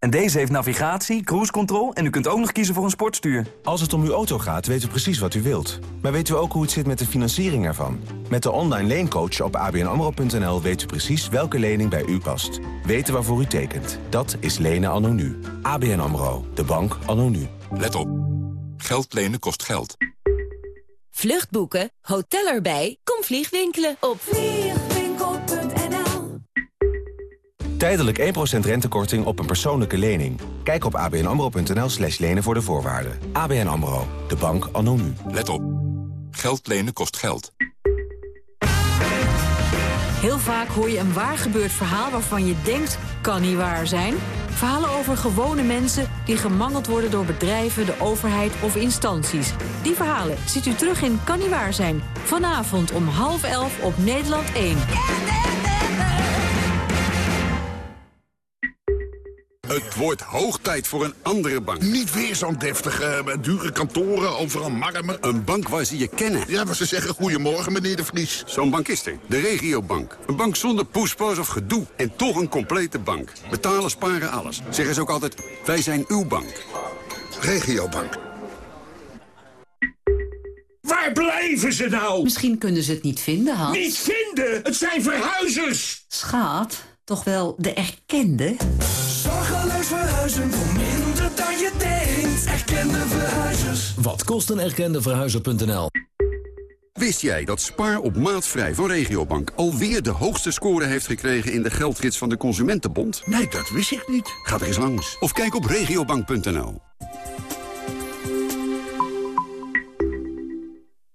En deze heeft navigatie, cruise control en u kunt ook nog kiezen voor een sportstuur. Als het om uw auto gaat, weten we precies wat u wilt. Maar weten we ook hoe het zit met de financiering ervan? Met de online leencoach op abnamro.nl weet u precies welke lening bij u past. Weten waarvoor u tekent. Dat is lenen anno nu. ABN AMRO. De bank anno nu. Let op. Geld lenen kost geld. Vluchtboeken, hotel erbij, kom vliegwinkelen op Tijdelijk 1% rentekorting op een persoonlijke lening. Kijk op abnamro.nl slash lenen voor de voorwaarden. ABN AMRO. De bank anno nu. Let op. Geld lenen kost geld. Heel vaak hoor je een waar gebeurd verhaal waarvan je denkt, kan niet waar zijn. Verhalen over gewone mensen die gemangeld worden door bedrijven, de overheid of instanties. Die verhalen ziet u terug in Kan niet waar zijn. Vanavond om half elf op Nederland 1. Het wordt hoog tijd voor een andere bank. Niet weer zo'n deftige, eh, dure kantoren, overal marmer. Een bank waar ze je kennen. Ja, waar ze zeggen goedemorgen, meneer de Vries. Zo'n bank is er. De regiobank. Een bank zonder poespas of gedoe. En toch een complete bank. Betalen, sparen, alles. Zeggen ze ook altijd, wij zijn uw bank. Regiobank. Waar blijven ze nou? Misschien kunnen ze het niet vinden, Hans. Niet vinden? Het zijn verhuizers! Schaat, toch wel de erkende? Zorgeloos verhuizen voor minder dan je denkt. Erkende verhuizers. Wat kost een erkende verhuizer.nl? Wist jij dat Spaar op maatvrij van Regiobank alweer de hoogste score heeft gekregen in de geldgids van de Consumentenbond? Nee, dat wist ik niet. Ga er eens langs. Of kijk op regiobank.nl.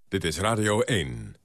Dit is Radio 1.